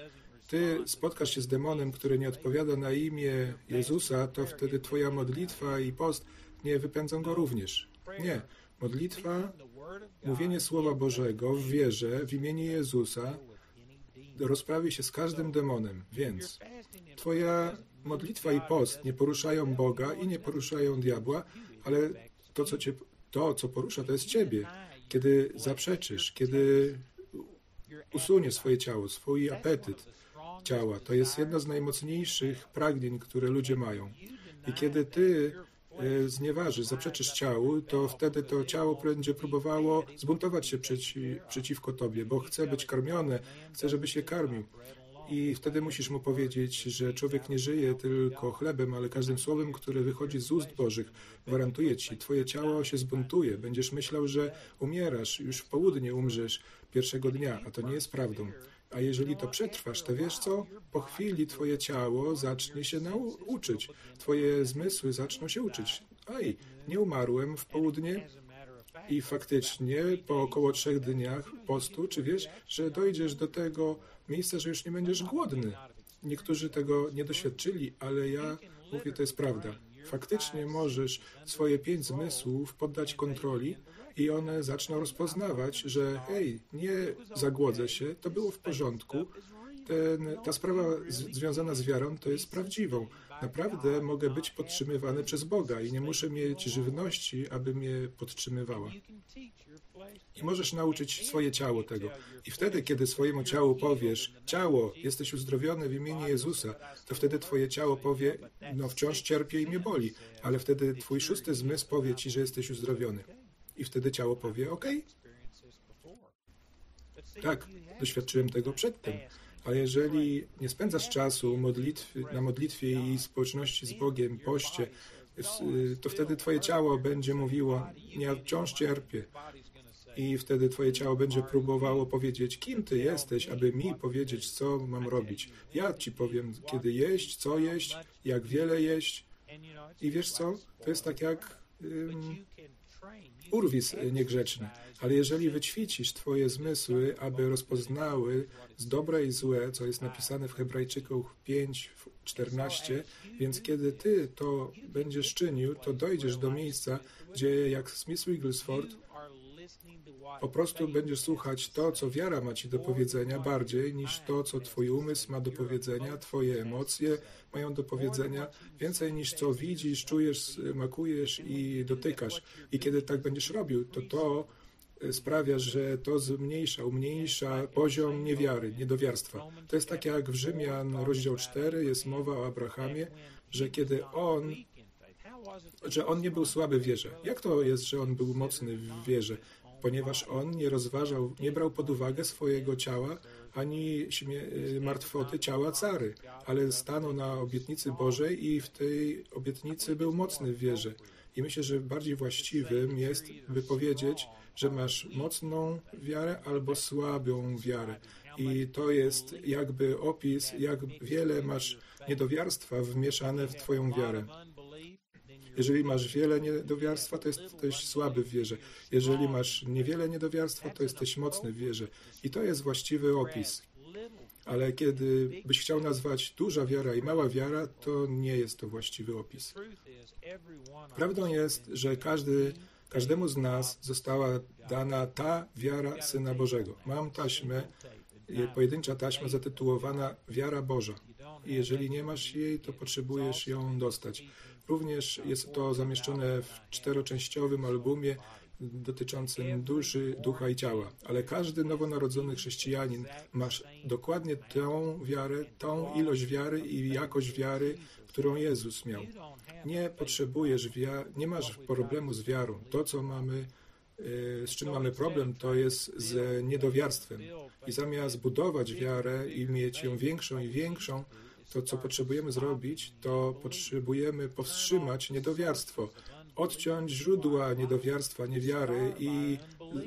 Ty spotkasz się z demonem, który nie odpowiada na imię Jezusa, to wtedy Twoja modlitwa i post nie wypędzą go również. Nie. Modlitwa Mówienie Słowa Bożego w wierze w imieniu Jezusa rozprawi się z każdym demonem, więc Twoja modlitwa i post nie poruszają Boga i nie poruszają diabła, ale to, co, cię, to, co porusza, to jest Ciebie. Kiedy zaprzeczysz, kiedy usuniesz swoje ciało, swój apetyt ciała, to jest jedno z najmocniejszych pragnień, które ludzie mają. I kiedy Ty znieważysz, zaprzeczysz ciału, to wtedy to ciało będzie próbowało zbuntować się przeci, przeciwko tobie, bo chce być karmione, chce, żebyś je karmił. I wtedy musisz mu powiedzieć, że człowiek nie żyje tylko chlebem, ale każdym słowem, które wychodzi z ust Bożych. Gwarantuję ci, twoje ciało się zbuntuje. Będziesz myślał, że umierasz, już w południe umrzesz pierwszego dnia, a to nie jest prawdą. A jeżeli to przetrwasz, to wiesz co? Po chwili twoje ciało zacznie się nauczyć. Twoje zmysły zaczną się uczyć. Ej, nie umarłem w południe i faktycznie po około trzech dniach postu, czy wiesz, że dojdziesz do tego miejsca, że już nie będziesz głodny. Niektórzy tego nie doświadczyli, ale ja mówię, to jest prawda. Faktycznie możesz swoje pięć zmysłów poddać kontroli i one zaczną rozpoznawać, że hej, nie zagłodzę się, to było w porządku. Ten, ta sprawa z, związana z wiarą to jest prawdziwą. Naprawdę mogę być podtrzymywany przez Boga i nie muszę mieć żywności, aby mnie podtrzymywała. I możesz nauczyć swoje ciało tego. I wtedy, kiedy swojemu ciału powiesz, ciało, jesteś uzdrowiony w imieniu Jezusa, to wtedy twoje ciało powie, no wciąż cierpię i mnie boli, ale wtedy twój szósty zmysł powie ci, że jesteś uzdrowiony. I wtedy ciało powie, ok. Tak, doświadczyłem tego przedtem. A jeżeli nie spędzasz czasu modlitwy, na modlitwie i społeczności z Bogiem, poście, to wtedy Twoje ciało będzie mówiło, ja wciąż cierpię. I wtedy Twoje ciało będzie próbowało powiedzieć, kim Ty jesteś, aby mi powiedzieć, co mam robić. Ja Ci powiem, kiedy jeść, co jeść, jak wiele jeść. I wiesz co? To jest tak jak um, urwis niegrzeczny. Ale jeżeli wyćwiczysz Twoje zmysły, aby rozpoznały z dobre i złe, co jest napisane w Hebrajczyków 5, 14, więc kiedy Ty to będziesz czynił, to dojdziesz do miejsca, gdzie jak Smith Wigglesworth po prostu będziesz słuchać to, co wiara ma ci do powiedzenia, bardziej niż to, co twój umysł ma do powiedzenia, twoje emocje mają do powiedzenia, więcej niż co widzisz, czujesz, makujesz i dotykasz. I kiedy tak będziesz robił, to to sprawia, że to zmniejsza, umniejsza poziom niewiary, niedowiarstwa. To jest tak jak w Rzymian rozdział 4 jest mowa o Abrahamie, że kiedy on że on nie był słaby w wierze. Jak to jest, że on był mocny w wierze? Ponieważ on nie rozważał, nie brał pod uwagę swojego ciała ani martwoty ciała cary, ale stanął na obietnicy Bożej i w tej obietnicy był mocny w wierze. I myślę, że bardziej właściwym jest, by powiedzieć, że masz mocną wiarę albo słabą wiarę. I to jest jakby opis, jak wiele masz niedowiarstwa wmieszane w Twoją wiarę. Jeżeli masz wiele niedowiarstwa, to jesteś słaby w wierze. Jeżeli masz niewiele niedowiarstwa, to jesteś mocny w wierze. I to jest właściwy opis. Ale kiedy byś chciał nazwać duża wiara i mała wiara, to nie jest to właściwy opis. Prawdą jest, że każdy, każdemu z nas została dana ta wiara Syna Bożego. Mam taśmę, pojedyncza taśma zatytułowana Wiara Boża. I jeżeli nie masz jej, to potrzebujesz ją dostać. Również jest to zamieszczone w czteroczęściowym albumie dotyczącym duszy, ducha i ciała. Ale każdy nowonarodzony chrześcijanin masz dokładnie tą wiarę, tą ilość wiary i jakość wiary, którą Jezus miał. Nie potrzebujesz wiary, nie masz problemu z wiarą. To, co mamy, e, z czym mamy problem, to jest z niedowiarstwem. I zamiast budować wiarę i mieć ją większą i większą, to, co potrzebujemy zrobić, to potrzebujemy powstrzymać niedowiarstwo, odciąć źródła niedowiarstwa, niewiary i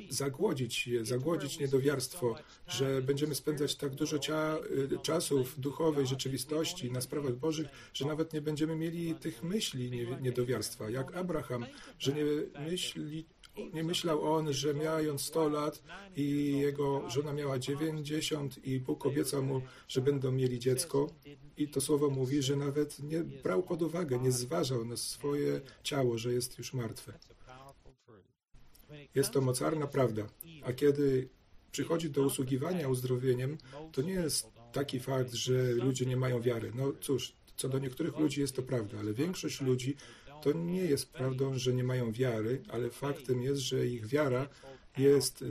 zagłodzić je, zagłodzić niedowiarstwo, że będziemy spędzać tak dużo cia, y, czasu w duchowej rzeczywistości, na sprawach Bożych, że nawet nie będziemy mieli tych myśli niedowiarstwa, jak Abraham, że nie myśli nie myślał on, że mając 100 lat i jego żona miała 90 i Bóg obiecał mu, że będą mieli dziecko. I to słowo mówi, że nawet nie brał pod uwagę, nie zważał na swoje ciało, że jest już martwe. Jest to mocarna prawda. A kiedy przychodzi do usługiwania uzdrowieniem, to nie jest taki fakt, że ludzie nie mają wiary. No cóż, co do niektórych ludzi jest to prawda, ale większość ludzi to nie jest prawdą, że nie mają wiary, ale faktem jest, że ich wiara jest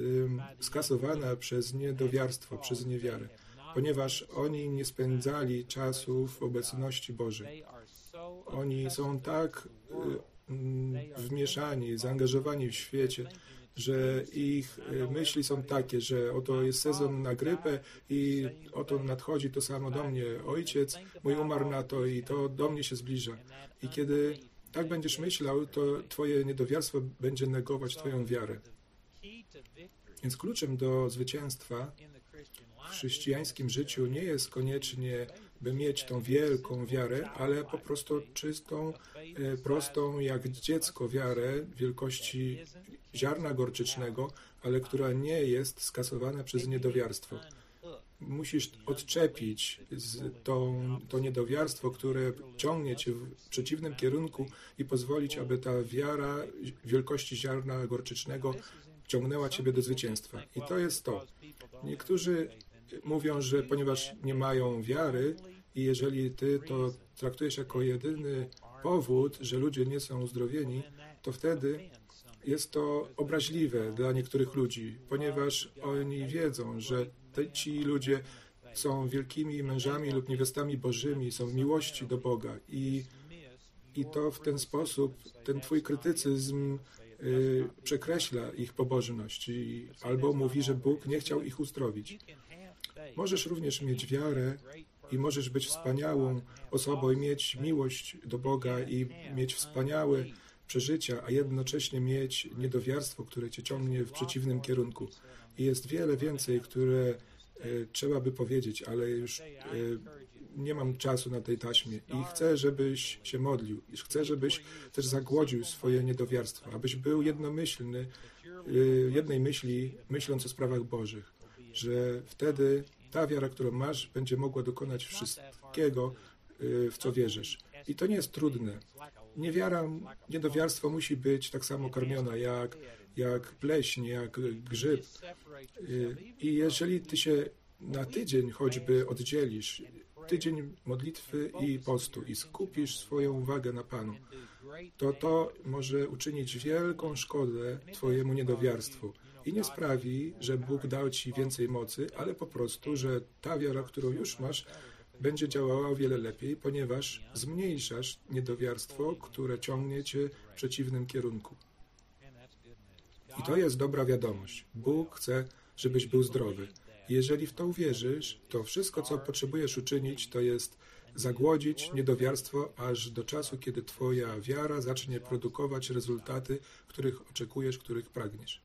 skasowana przez niedowiarstwo, przez niewiarę, ponieważ oni nie spędzali czasu w obecności Bożej. Oni są tak wmieszani, zaangażowani w świecie, że ich myśli są takie, że oto jest sezon na grypę i oto nadchodzi to samo do mnie. Ojciec mój umarł na to i to do mnie się zbliża. I kiedy tak będziesz myślał, to Twoje niedowiarstwo będzie negować Twoją wiarę. Więc kluczem do zwycięstwa w chrześcijańskim życiu nie jest koniecznie, by mieć tą wielką wiarę, ale po prostu czystą, e, prostą jak dziecko wiarę wielkości ziarna gorczycznego, ale która nie jest skasowana przez niedowiarstwo. Musisz odczepić to, to niedowiarstwo, które ciągnie cię w przeciwnym kierunku i pozwolić, aby ta wiara wielkości ziarna gorczycznego ciągnęła ciebie do zwycięstwa. I to jest to. Niektórzy mówią, że ponieważ nie mają wiary i jeżeli ty to traktujesz jako jedyny powód, że ludzie nie są uzdrowieni, to wtedy jest to obraźliwe dla niektórych ludzi, ponieważ oni wiedzą, że ci ludzie są wielkimi mężami lub niewiastami bożymi, są miłości do Boga i, i to w ten sposób, ten twój krytycyzm y, przekreśla ich pobożność i, albo mówi, że Bóg nie chciał ich uzdrowić. Możesz również mieć wiarę i możesz być wspaniałą osobą i mieć miłość do Boga i mieć wspaniałe przeżycia, a jednocześnie mieć niedowiarstwo, które cię ciągnie w przeciwnym kierunku. I jest wiele więcej, które e, trzeba by powiedzieć, ale już e, nie mam czasu na tej taśmie i chcę, żebyś się modlił, i chcę, żebyś też zagłodził swoje niedowiarstwo, abyś był jednomyślny, e, jednej myśli, myśląc o sprawach Bożych, że wtedy ta wiara, którą masz, będzie mogła dokonać wszystkiego, w co wierzysz. I to nie jest trudne. Niewiara, niedowiarstwo musi być tak samo karmiona jak, jak pleśń, jak grzyb. I jeżeli ty się na tydzień choćby oddzielisz, tydzień modlitwy i postu i skupisz swoją uwagę na Panu, to to może uczynić wielką szkodę Twojemu niedowiarstwu i nie sprawi, że Bóg dał Ci więcej mocy, ale po prostu, że ta wiara, którą już masz, będzie działała o wiele lepiej, ponieważ zmniejszasz niedowiarstwo, które ciągnie cię w przeciwnym kierunku. I to jest dobra wiadomość. Bóg chce, żebyś był zdrowy. Jeżeli w to uwierzysz, to wszystko, co potrzebujesz uczynić, to jest zagłodzić niedowiarstwo aż do czasu, kiedy Twoja wiara zacznie produkować rezultaty, których oczekujesz, których pragniesz.